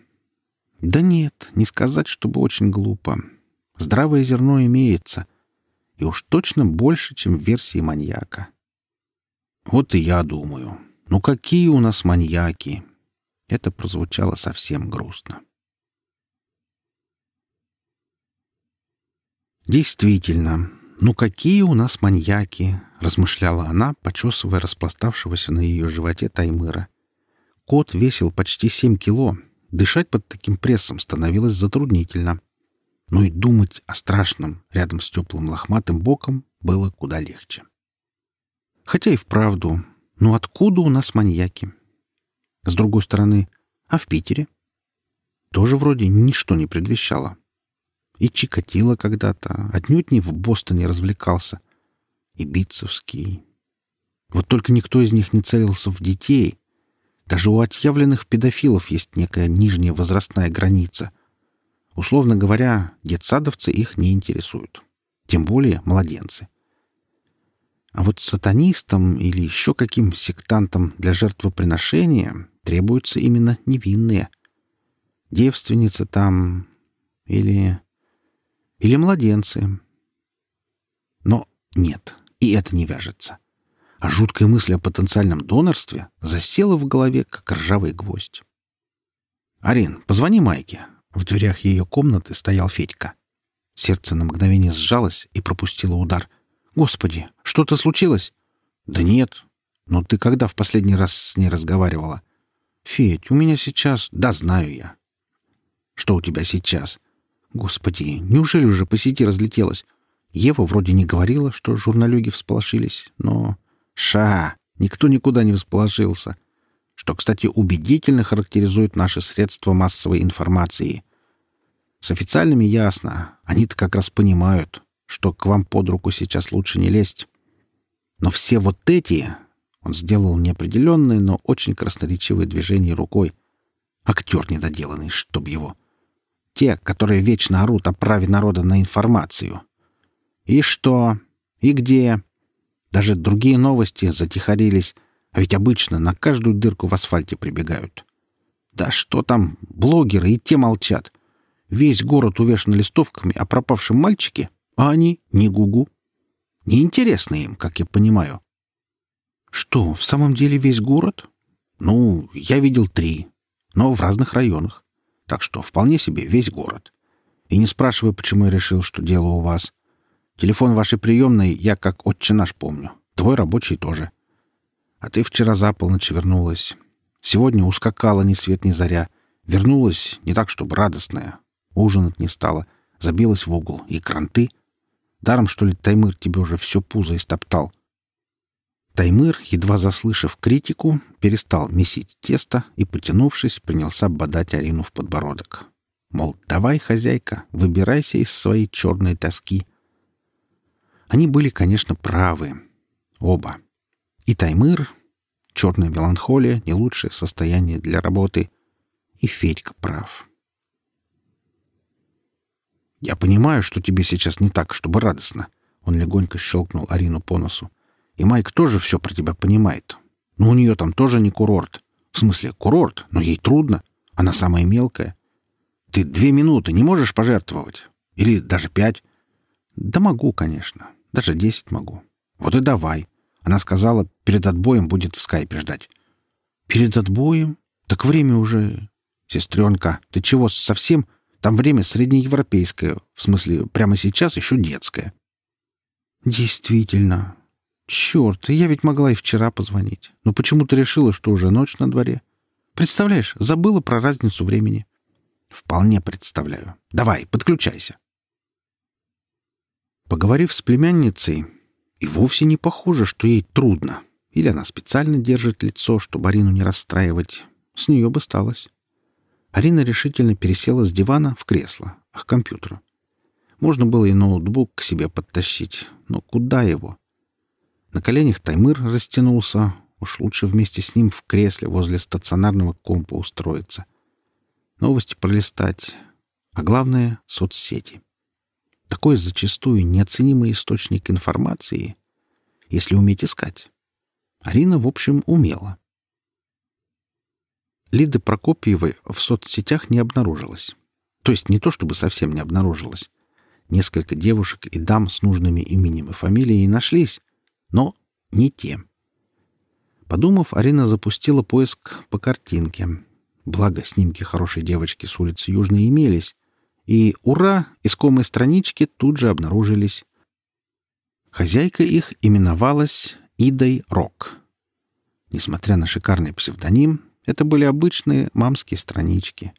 «Да нет, не сказать, чтобы очень глупо. Здравое зерно имеется, и уж точно больше, чем в версии маньяка». «Вот и я думаю. Ну какие у нас маньяки?» Это прозвучало совсем грустно. Действительно, ну какие у нас маньяки, размышляла она, почесывая распластавшегося на ее животе Таймыра. Кот весил почти семь кило. Дышать под таким прессом становилось затруднительно. Но и думать о страшном рядом с теплым лохматым боком было куда легче. Хотя и вправду, ну откуда у нас маньяки? С другой стороны, а в Питере? Тоже вроде ничто не предвещало. И Чикатило когда-то отнюдь не в Бостоне развлекался. И Битцевский. Вот только никто из них не целился в детей. Даже у отъявленных педофилов есть некая нижняя возрастная граница. Условно говоря, детсадовцы их не интересуют. Тем более младенцы. А вот сатанистам или еще каким сектантам для жертвоприношения требуются именно невинные. Девственницы там или... или младенцы. Но нет, и это не вяжется. А жуткая мысль о потенциальном донорстве засела в голове, как ржавый гвоздь. «Арин, позвони Майке». В дверях ее комнаты стоял Федька. Сердце на мгновение сжалось и пропустило удар. «Господи, что-то случилось?» «Да нет. Но ты когда в последний раз с ней разговаривала?» «Федь, у меня сейчас...» «Да, знаю я». «Что у тебя сейчас?» «Господи, неужели уже по сети разлетелось?» Ева вроде не говорила, что журналюги всполошились, но... Ша! Никто никуда не всполошился. Что, кстати, убедительно характеризует наши средства массовой информации. С официальными ясно. Они-то как раз понимают, что к вам под руку сейчас лучше не лезть. Но все вот эти он сделал неопределенное, но очень красноречивое движение рукой. Актер недоделанный, чтоб его. Те, которые вечно орут о праве народа на информацию. И что? И где? Даже другие новости затихарились, а ведь обычно на каждую дырку в асфальте прибегают. Да что там, блогеры и те молчат. Весь город увешан листовками о пропавшем мальчике, а они не гугу. Неинтересно им, как я понимаю. Что, в самом деле весь город? Ну, я видел три, но в разных районах. Так что вполне себе весь город. И не спрашивай, почему я решил, что дело у вас. Телефон вашей приемной я как отче наш помню. Твой рабочий тоже. А ты вчера за полночь вернулась. Сегодня ускакала ни свет ни заря. Вернулась не так, чтобы радостная. Ужинать не стала. Забилась в угол. И кранты. Даром, что ли, Таймыр тебе уже все пузо истоптал. — Таймыр, едва заслышав критику, перестал месить тесто и, потянувшись, принялся бодать Арину в подбородок. Мол, давай, хозяйка, выбирайся из своей черной тоски. Они были, конечно, правы. Оба. И Таймыр, черная меланхолия, не лучшее состояние для работы, и Федька прав. «Я понимаю, что тебе сейчас не так, чтобы радостно», — он легонько щелкнул Арину по носу. И Майк тоже все про тебя понимает. Но у нее там тоже не курорт. В смысле, курорт, но ей трудно. Она самая мелкая. Ты две минуты не можешь пожертвовать? Или даже пять? Да могу, конечно. Даже десять могу. Вот и давай. Она сказала, перед отбоем будет в скайпе ждать. Перед отбоем? Так время уже... Сестренка, ты чего, совсем? Там время среднеевропейское, в смысле, прямо сейчас еще детское. Действительно. Черт, я ведь могла и вчера позвонить. Но почему-то решила, что уже ночь на дворе. Представляешь, забыла про разницу времени. Вполне представляю. Давай, подключайся. Поговорив с племянницей, и вовсе не похоже, что ей трудно. Или она специально держит лицо, чтобы Арину не расстраивать. С нее бы сталось. Арина решительно пересела с дивана в кресло, к компьютеру. Можно было и ноутбук к себе подтащить, но куда его? На коленях Таймыр растянулся, уж лучше вместе с ним в кресле возле стационарного компа устроиться. Новости пролистать, а главное — соцсети. Такой зачастую неоценимый источник информации, если уметь искать. Арина, в общем, умела. Лиды Прокопьевой в соцсетях не обнаружилось. То есть не то чтобы совсем не обнаружилось. Несколько девушек и дам с нужными именем и фамилией нашлись, но не те. Подумав, Арина запустила поиск по картинке. Благо, снимки хорошей девочки с улицы Южной имелись. И, ура, искомые странички тут же обнаружились. Хозяйка их именовалась Идой Рок. Несмотря на шикарный псевдоним, это были обычные мамские странички.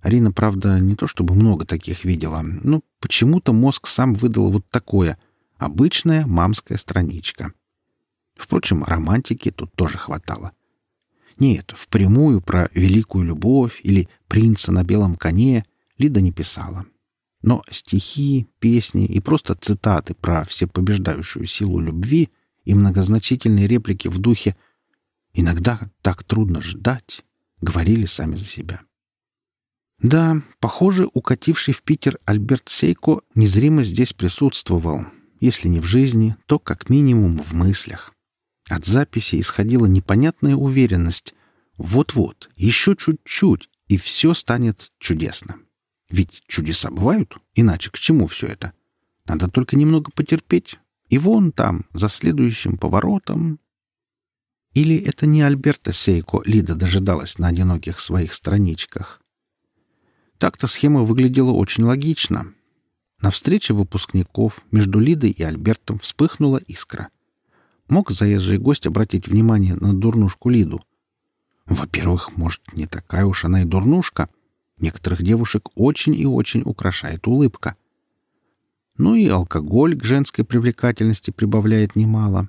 Арина, правда, не то чтобы много таких видела, но почему-то мозг сам выдал вот такое — обычная мамская страничка. Впрочем, романтики тут тоже хватало. Нет, впрямую про великую любовь или принца на белом коне Лида не писала. Но стихи, песни и просто цитаты про всепобеждающую силу любви — и многозначительные реплики в духе «Иногда так трудно ждать» говорили сами за себя. Да, похоже, укативший в Питер Альберт Сейко незримо здесь присутствовал, если не в жизни, то как минимум в мыслях. От записи исходила непонятная уверенность. Вот-вот, еще чуть-чуть, и все станет чудесно. Ведь чудеса бывают, иначе к чему все это? Надо только немного потерпеть, и вон там, за следующим поворотом... Или это не Альберта Сейко Лида дожидалась на одиноких своих страничках? Так-то схема выглядела очень логично. На встрече выпускников между Лидой и Альбертом вспыхнула искра. Мог заезжий гость обратить внимание на дурнушку Лиду? Во-первых, может, не такая уж она и дурнушка. Некоторых девушек очень и очень украшает улыбка. Ну и алкоголь к женской привлекательности прибавляет немало.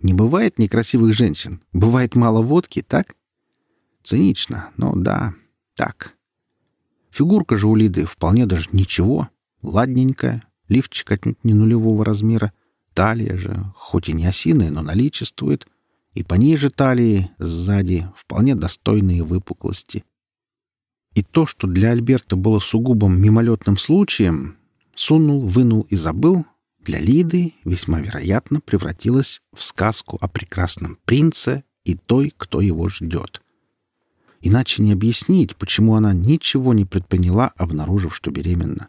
Не бывает некрасивых женщин. Бывает мало водки, так? Цинично, но да, так. Фигурка же у Лиды вполне даже ничего. Ладненькая, лифчик отнюдь не нулевого размера. Талия же, хоть и не осиная, но наличествует. И пониже талии, сзади, вполне достойные выпуклости. И то, что для Альберта было сугубым мимолетным случаем, Сунул, вынул и забыл, для Лиды весьма вероятно превратилась в сказку о прекрасном принце и той, кто его ждет. Иначе не объяснить, почему она ничего не предприняла, обнаружив, что беременна.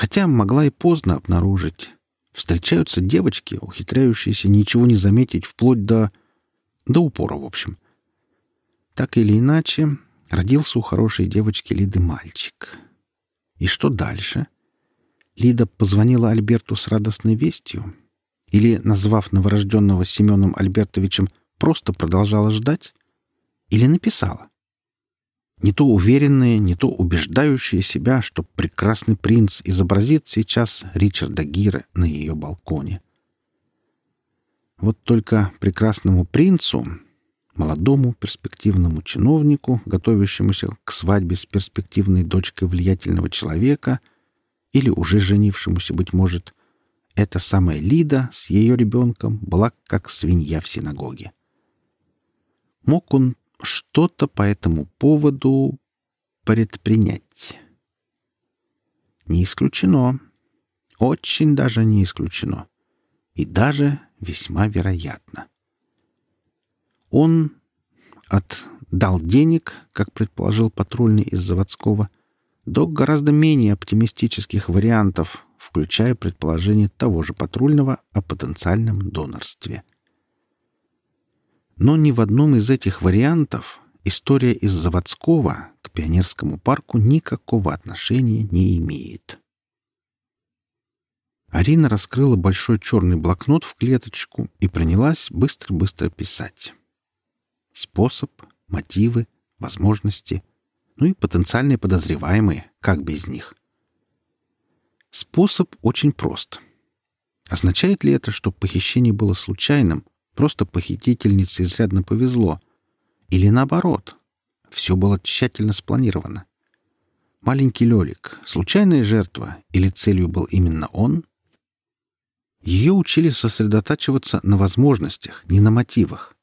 Хотя могла и поздно обнаружить. Встречаются девочки, ухитряющиеся ничего не заметить вплоть до... до упора, в общем. Так или иначе, родился у хорошей девочки Лиды мальчик — и что дальше? Лида позвонила Альберту с радостной вестью? Или, назвав новорожденного Семеном Альбертовичем, просто продолжала ждать? Или написала? Не то уверенная, не то убеждающая себя, что прекрасный принц изобразит сейчас Ричарда Гира на ее балконе. Вот только прекрасному принцу молодому перспективному чиновнику, готовящемуся к свадьбе с перспективной дочкой влиятельного человека или уже женившемуся, быть может, эта самая Лида с ее ребенком была как свинья в синагоге. Мог он что-то по этому поводу предпринять? Не исключено. Очень даже не исключено. И даже весьма вероятно. Он отдал денег, как предположил патрульный из заводского, до гораздо менее оптимистических вариантов, включая предположение того же патрульного о потенциальном донорстве. Но ни в одном из этих вариантов история из заводского, к пионерскому парку никакого отношения не имеет. Арина раскрыла большой черный блокнот в клеточку и принялась быстро-быстро писать. Способ, мотивы, возможности, ну и потенциальные подозреваемые, как без них. Способ очень прост. Означает ли это, что похищение было случайным, просто похитительнице изрядно повезло? Или наоборот, все было тщательно спланировано? Маленький Лёлик — случайная жертва, или целью был именно он? Ее учили сосредотачиваться на возможностях, не на мотивах.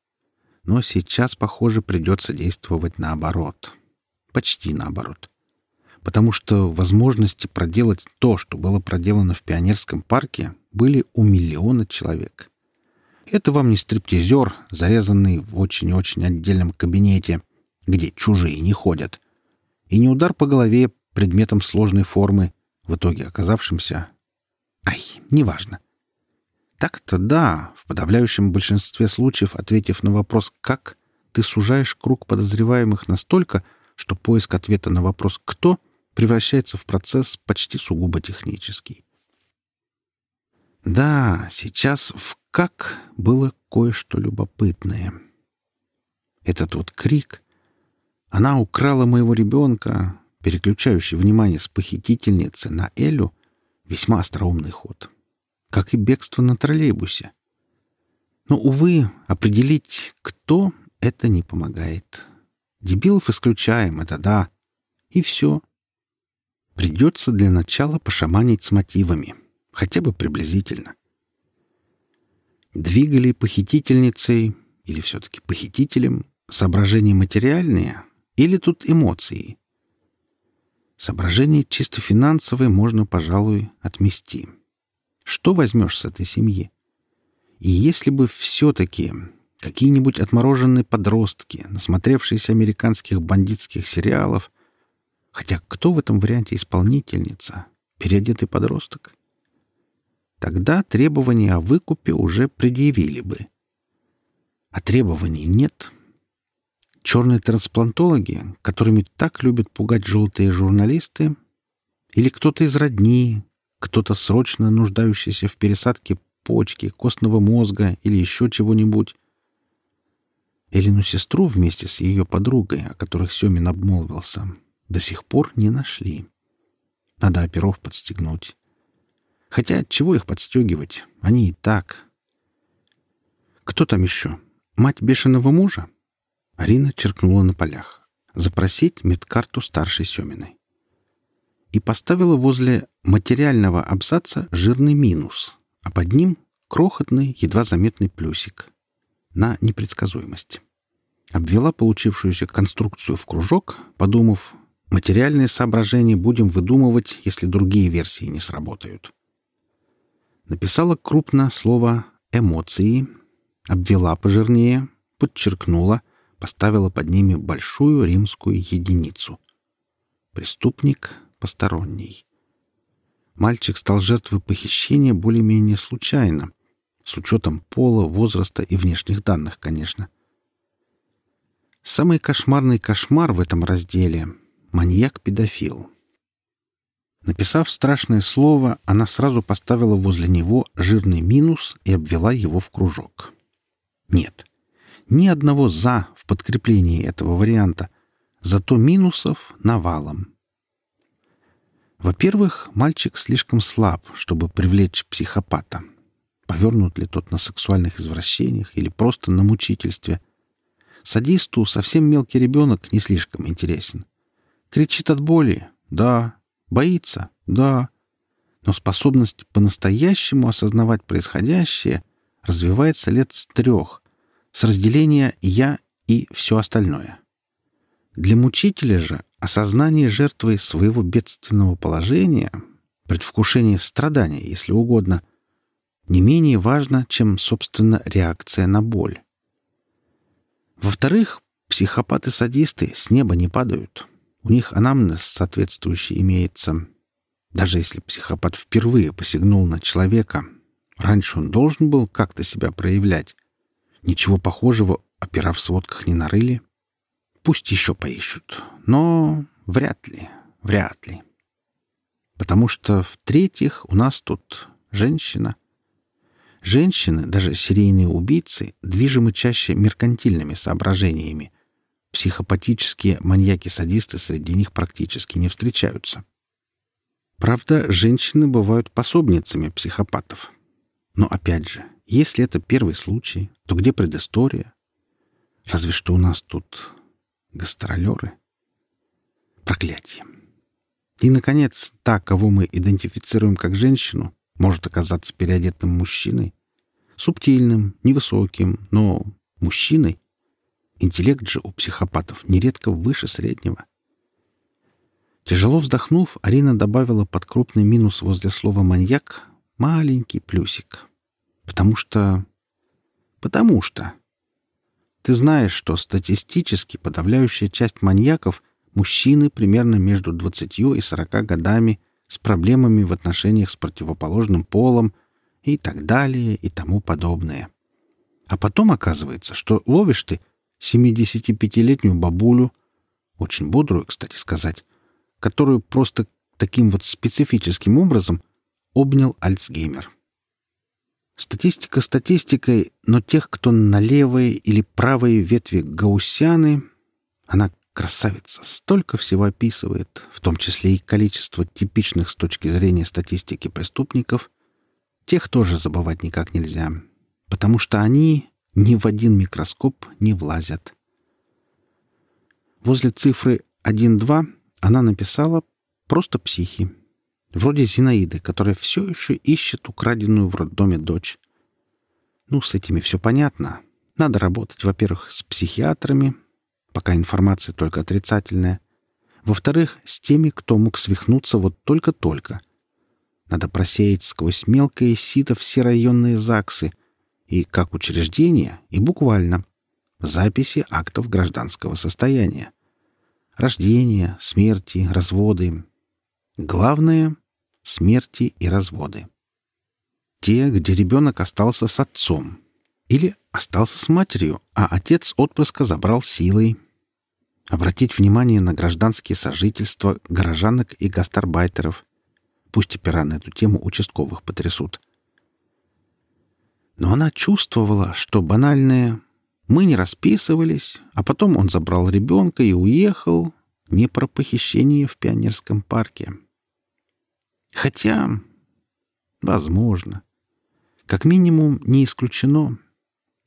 Но сейчас, похоже, придется действовать наоборот. Почти наоборот. Потому что возможности проделать то, что было проделано в пионерском парке, были у миллиона человек. Это вам не стриптизер, зарезанный в очень-очень отдельном кабинете, где чужие не ходят, и не удар по голове предметом сложной формы, в итоге оказавшимся... Ай, неважно. Так-то да, в подавляющем большинстве случаев, ответив на вопрос «как», ты сужаешь круг подозреваемых настолько, что поиск ответа на вопрос «кто» превращается в процесс почти сугубо технический. Да, сейчас в «как» было кое-что любопытное. Этот вот крик «Она украла моего ребенка», переключающий внимание с похитительницы на Элю, весьма остроумный ход. — как и бегство на троллейбусе. Но, увы, определить, кто, это не помогает. Дебилов исключаем, это да. И все. Придется для начала пошаманить с мотивами, хотя бы приблизительно. Двигали похитительницей, или все-таки похитителем, соображения материальные, или тут эмоции? Соображения чисто финансовые можно, пожалуй, отмести. Что возьмешь с этой семьи? И если бы все-таки какие-нибудь отмороженные подростки, насмотревшиеся американских бандитских сериалов, хотя кто в этом варианте исполнительница? Переодетый подросток? Тогда требования о выкупе уже предъявили бы. А требований нет. Черные трансплантологи, которыми так любят пугать желтые журналисты, или кто-то из родни, кто-то срочно нуждающийся в пересадке почки, костного мозга или еще чего-нибудь. Элину сестру вместе с ее подругой, о которых Семин обмолвился, до сих пор не нашли. Надо оперов подстегнуть. Хотя чего их подстегивать? Они и так. Кто там еще? Мать бешеного мужа? Арина черкнула на полях. Запросить медкарту старшей Семиной и поставила возле материального абзаца жирный минус, а под ним крохотный, едва заметный плюсик на непредсказуемость. Обвела получившуюся конструкцию в кружок, подумав, материальные соображения будем выдумывать, если другие версии не сработают. Написала крупно слово «эмоции», обвела пожирнее, подчеркнула, поставила под ними большую римскую единицу. Преступник посторонний. Мальчик стал жертвой похищения более-менее случайно, с учетом пола, возраста и внешних данных, конечно. Самый кошмарный кошмар в этом разделе — маньяк-педофил. Написав страшное слово, она сразу поставила возле него жирный минус и обвела его в кружок. Нет, ни одного «за» в подкреплении этого варианта, зато минусов навалом. Во-первых, мальчик слишком слаб, чтобы привлечь психопата. Повернут ли тот на сексуальных извращениях или просто на мучительстве. Садисту совсем мелкий ребенок не слишком интересен. Кричит от боли? Да. Боится? Да. Но способность по-настоящему осознавать происходящее развивается лет с трех, с разделения «я» и все остальное. Для мучителя же осознание жертвы своего бедственного положения, предвкушение страдания, если угодно, не менее важно, чем, собственно, реакция на боль. Во-вторых, психопаты-садисты с неба не падают. У них анамнез соответствующий имеется. Даже если психопат впервые посягнул на человека, раньше он должен был как-то себя проявлять. Ничего похожего опера в сводках не нарыли. Пусть еще поищут, но вряд ли, вряд ли. Потому что, в-третьих, у нас тут женщина. Женщины, даже серийные убийцы, движимы чаще меркантильными соображениями. Психопатические маньяки-садисты среди них практически не встречаются. Правда, женщины бывают пособницами психопатов. Но опять же, если это первый случай, то где предыстория? Разве что у нас тут гастролеры. Проклятие. И, наконец, та, кого мы идентифицируем как женщину, может оказаться переодетым мужчиной. Субтильным, невысоким, но мужчиной. Интеллект же у психопатов нередко выше среднего. Тяжело вздохнув, Арина добавила под крупный минус возле слова «маньяк» маленький плюсик. Потому что... Потому что... Ты знаешь, что статистически подавляющая часть маньяков Мужчины примерно между 20 и 40 годами с проблемами в отношениях с противоположным полом и так далее и тому подобное. А потом оказывается, что ловишь ты 75-летнюю бабулю, очень бодрую, кстати сказать, которую просто таким вот специфическим образом обнял Альцгеймер. Статистика статистикой, но тех, кто на левой или правой ветви гауссианы, она Красавица столько всего описывает, в том числе и количество типичных с точки зрения статистики преступников. Тех тоже забывать никак нельзя, потому что они ни в один микроскоп не влазят. Возле цифры 1-2 она написала просто психи. Вроде Зинаиды, которая все еще ищет украденную в роддоме дочь. Ну, с этими все понятно. Надо работать, во-первых, с психиатрами, пока информация только отрицательная. Во-вторых, с теми, кто мог свихнуться вот только-только. Надо просеять сквозь мелкое сито все районные ЗАГСы и, как учреждение, и буквально, записи актов гражданского состояния. Рождения, смерти, разводы. Главное — смерти и разводы. Те, где ребенок остался с отцом. Или остался с матерью, а отец отпрыска забрал силой, обратить внимание на гражданские сожительства горожанок и гастарбайтеров. Пусть опера на эту тему участковых потрясут. Но она чувствовала, что банальное «мы не расписывались», а потом он забрал ребенка и уехал не про похищение в пионерском парке. Хотя, возможно, как минимум не исключено,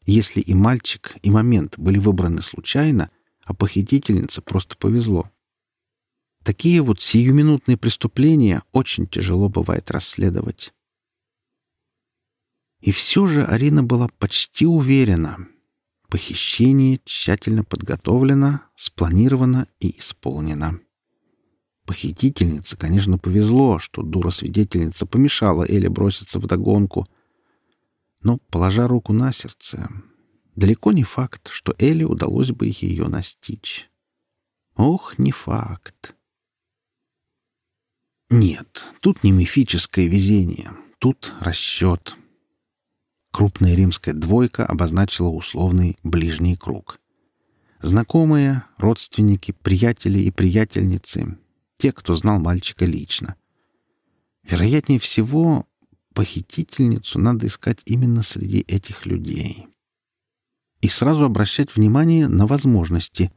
если и мальчик, и момент были выбраны случайно — а похитительнице просто повезло. Такие вот сиюминутные преступления очень тяжело бывает расследовать. И все же Арина была почти уверена. Похищение тщательно подготовлено, спланировано и исполнено. Похитительнице, конечно, повезло, что дура-свидетельница помешала Эле броситься в догонку. Но, положа руку на сердце, Далеко не факт, что Элли удалось бы ее настичь. Ох, не факт. Нет, тут не мифическое везение, тут расчет. Крупная римская двойка обозначила условный ближний круг. Знакомые, родственники, приятели и приятельницы, те, кто знал мальчика лично. Вероятнее всего, похитительницу надо искать именно среди этих людей и сразу обращать внимание на возможности.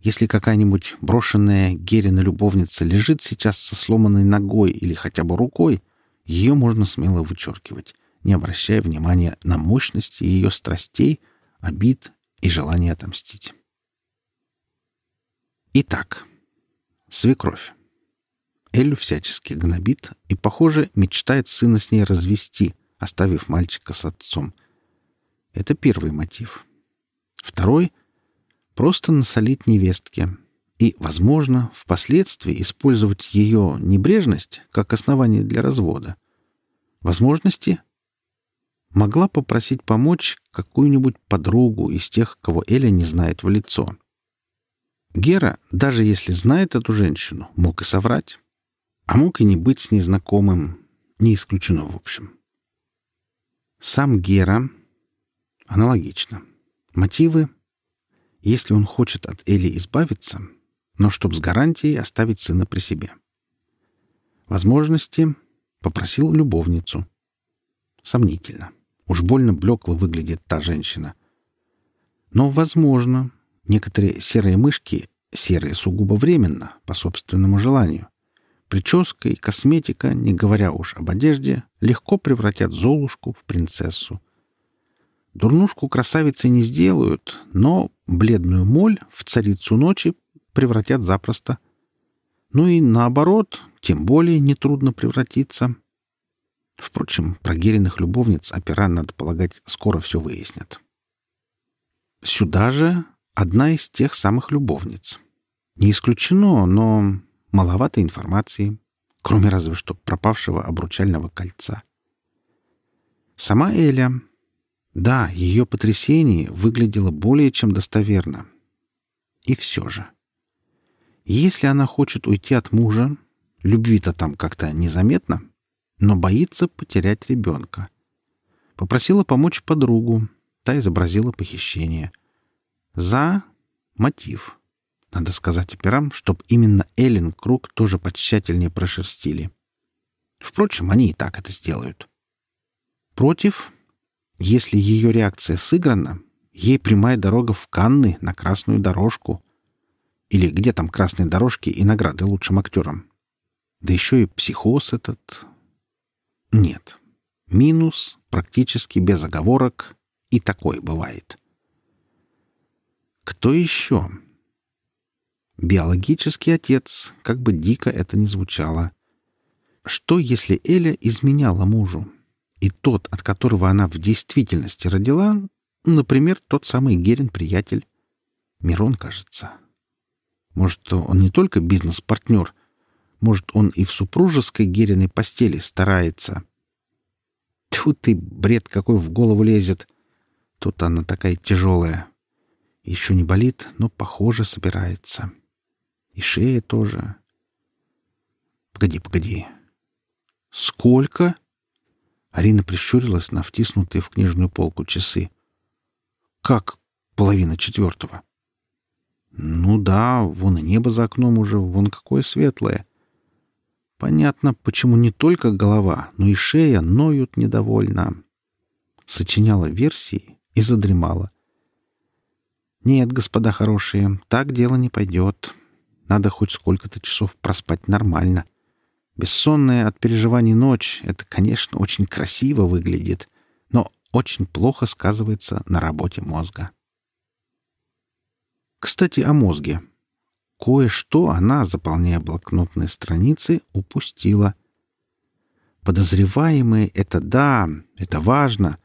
Если какая-нибудь брошенная Герина любовница лежит сейчас со сломанной ногой или хотя бы рукой, ее можно смело вычеркивать, не обращая внимания на мощность ее страстей, обид и желание отомстить. Итак, свекровь. Элю всячески гнобит и, похоже, мечтает сына с ней развести, оставив мальчика с отцом — это первый мотив. Второй — просто насолить невестке и, возможно, впоследствии использовать ее небрежность как основание для развода. Возможности могла попросить помочь какую-нибудь подругу из тех, кого Эля не знает в лицо. Гера, даже если знает эту женщину, мог и соврать. А мог и не быть с ней знакомым. Не исключено, в общем. Сам Гера Аналогично. Мотивы? Если он хочет от Эли избавиться, но чтоб с гарантией оставить сына при себе. Возможности попросил любовницу. Сомнительно. Уж больно блекло выглядит та женщина. Но, возможно, некоторые серые мышки, серые сугубо временно, по собственному желанию, прическа и косметика, не говоря уж об одежде, легко превратят Золушку в принцессу. Дурнушку красавицей не сделают, но бледную моль в царицу ночи превратят запросто. Ну и наоборот, тем более нетрудно превратиться. Впрочем, про Гериных любовниц опера, надо полагать, скоро все выяснят. Сюда же одна из тех самых любовниц. Не исключено, но маловато информации, кроме разве что пропавшего обручального кольца. Сама Эля... Да, ее потрясение выглядело более чем достоверно. И все же. Если она хочет уйти от мужа, любви-то там как-то незаметно, но боится потерять ребенка. Попросила помочь подругу, та изобразила похищение. За мотив. Надо сказать операм, чтоб именно Эллен круг тоже потщательнее прошерстили. Впрочем, они и так это сделают. Против, если ее реакция сыграна, ей прямая дорога в Канны на красную дорожку. Или где там красные дорожки и награды лучшим актерам? Да еще и психоз этот. Нет. Минус практически без оговорок, и такое бывает. Кто еще? Биологический отец, как бы дико это ни звучало. Что, если Эля изменяла мужу? И тот, от которого она в действительности родила, например, тот самый Герин-приятель. Мирон, кажется. Может, он не только бизнес-партнер, может, он и в супружеской Гериной постели старается. Тьфу ты, бред какой в голову лезет. Тут она такая тяжелая. Еще не болит, но, похоже, собирается. И шея тоже. Погоди, погоди. Сколько? Арина прищурилась на втиснутые в книжную полку часы. Как половина четвертого? Ну да, вон и небо за окном уже, вон какое светлое. Понятно, почему не только голова, но и шея ноют недовольно. Сочиняла версии и задремала. Нет, господа хорошие, так дело не пойдет. Надо хоть сколько-то часов проспать нормально. Бессонная от переживаний ночь — это, конечно, очень красиво выглядит, но очень плохо сказывается на работе мозга. Кстати, о мозге. Кое-что она, заполняя блокнотные страницы, упустила. Подозреваемые — это да, это важно,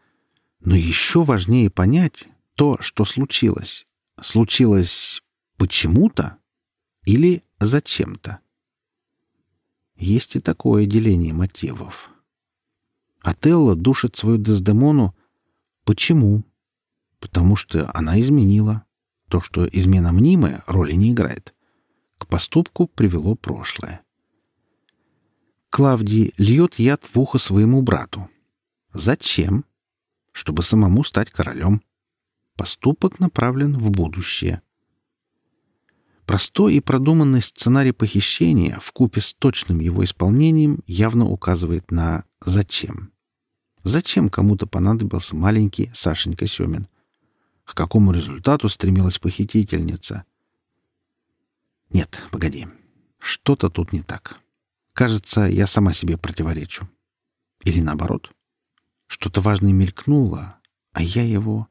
но еще важнее понять то, что случилось. Случилось почему-то или зачем-то. Есть и такое деление мотивов. Отелло душит свою Дездемону. Почему? Потому что она изменила. То, что измена мнимая, роли не играет. К поступку привело прошлое. Клавдий льет яд в ухо своему брату. Зачем? Чтобы самому стать королем. Поступок направлен в будущее. Простой и продуманный сценарий похищения в купе с точным его исполнением явно указывает на «зачем». Зачем кому-то понадобился маленький Сашенька Семин? К какому результату стремилась похитительница? Нет, погоди. Что-то тут не так. Кажется, я сама себе противоречу. Или наоборот. Что-то важное мелькнуло, а я его...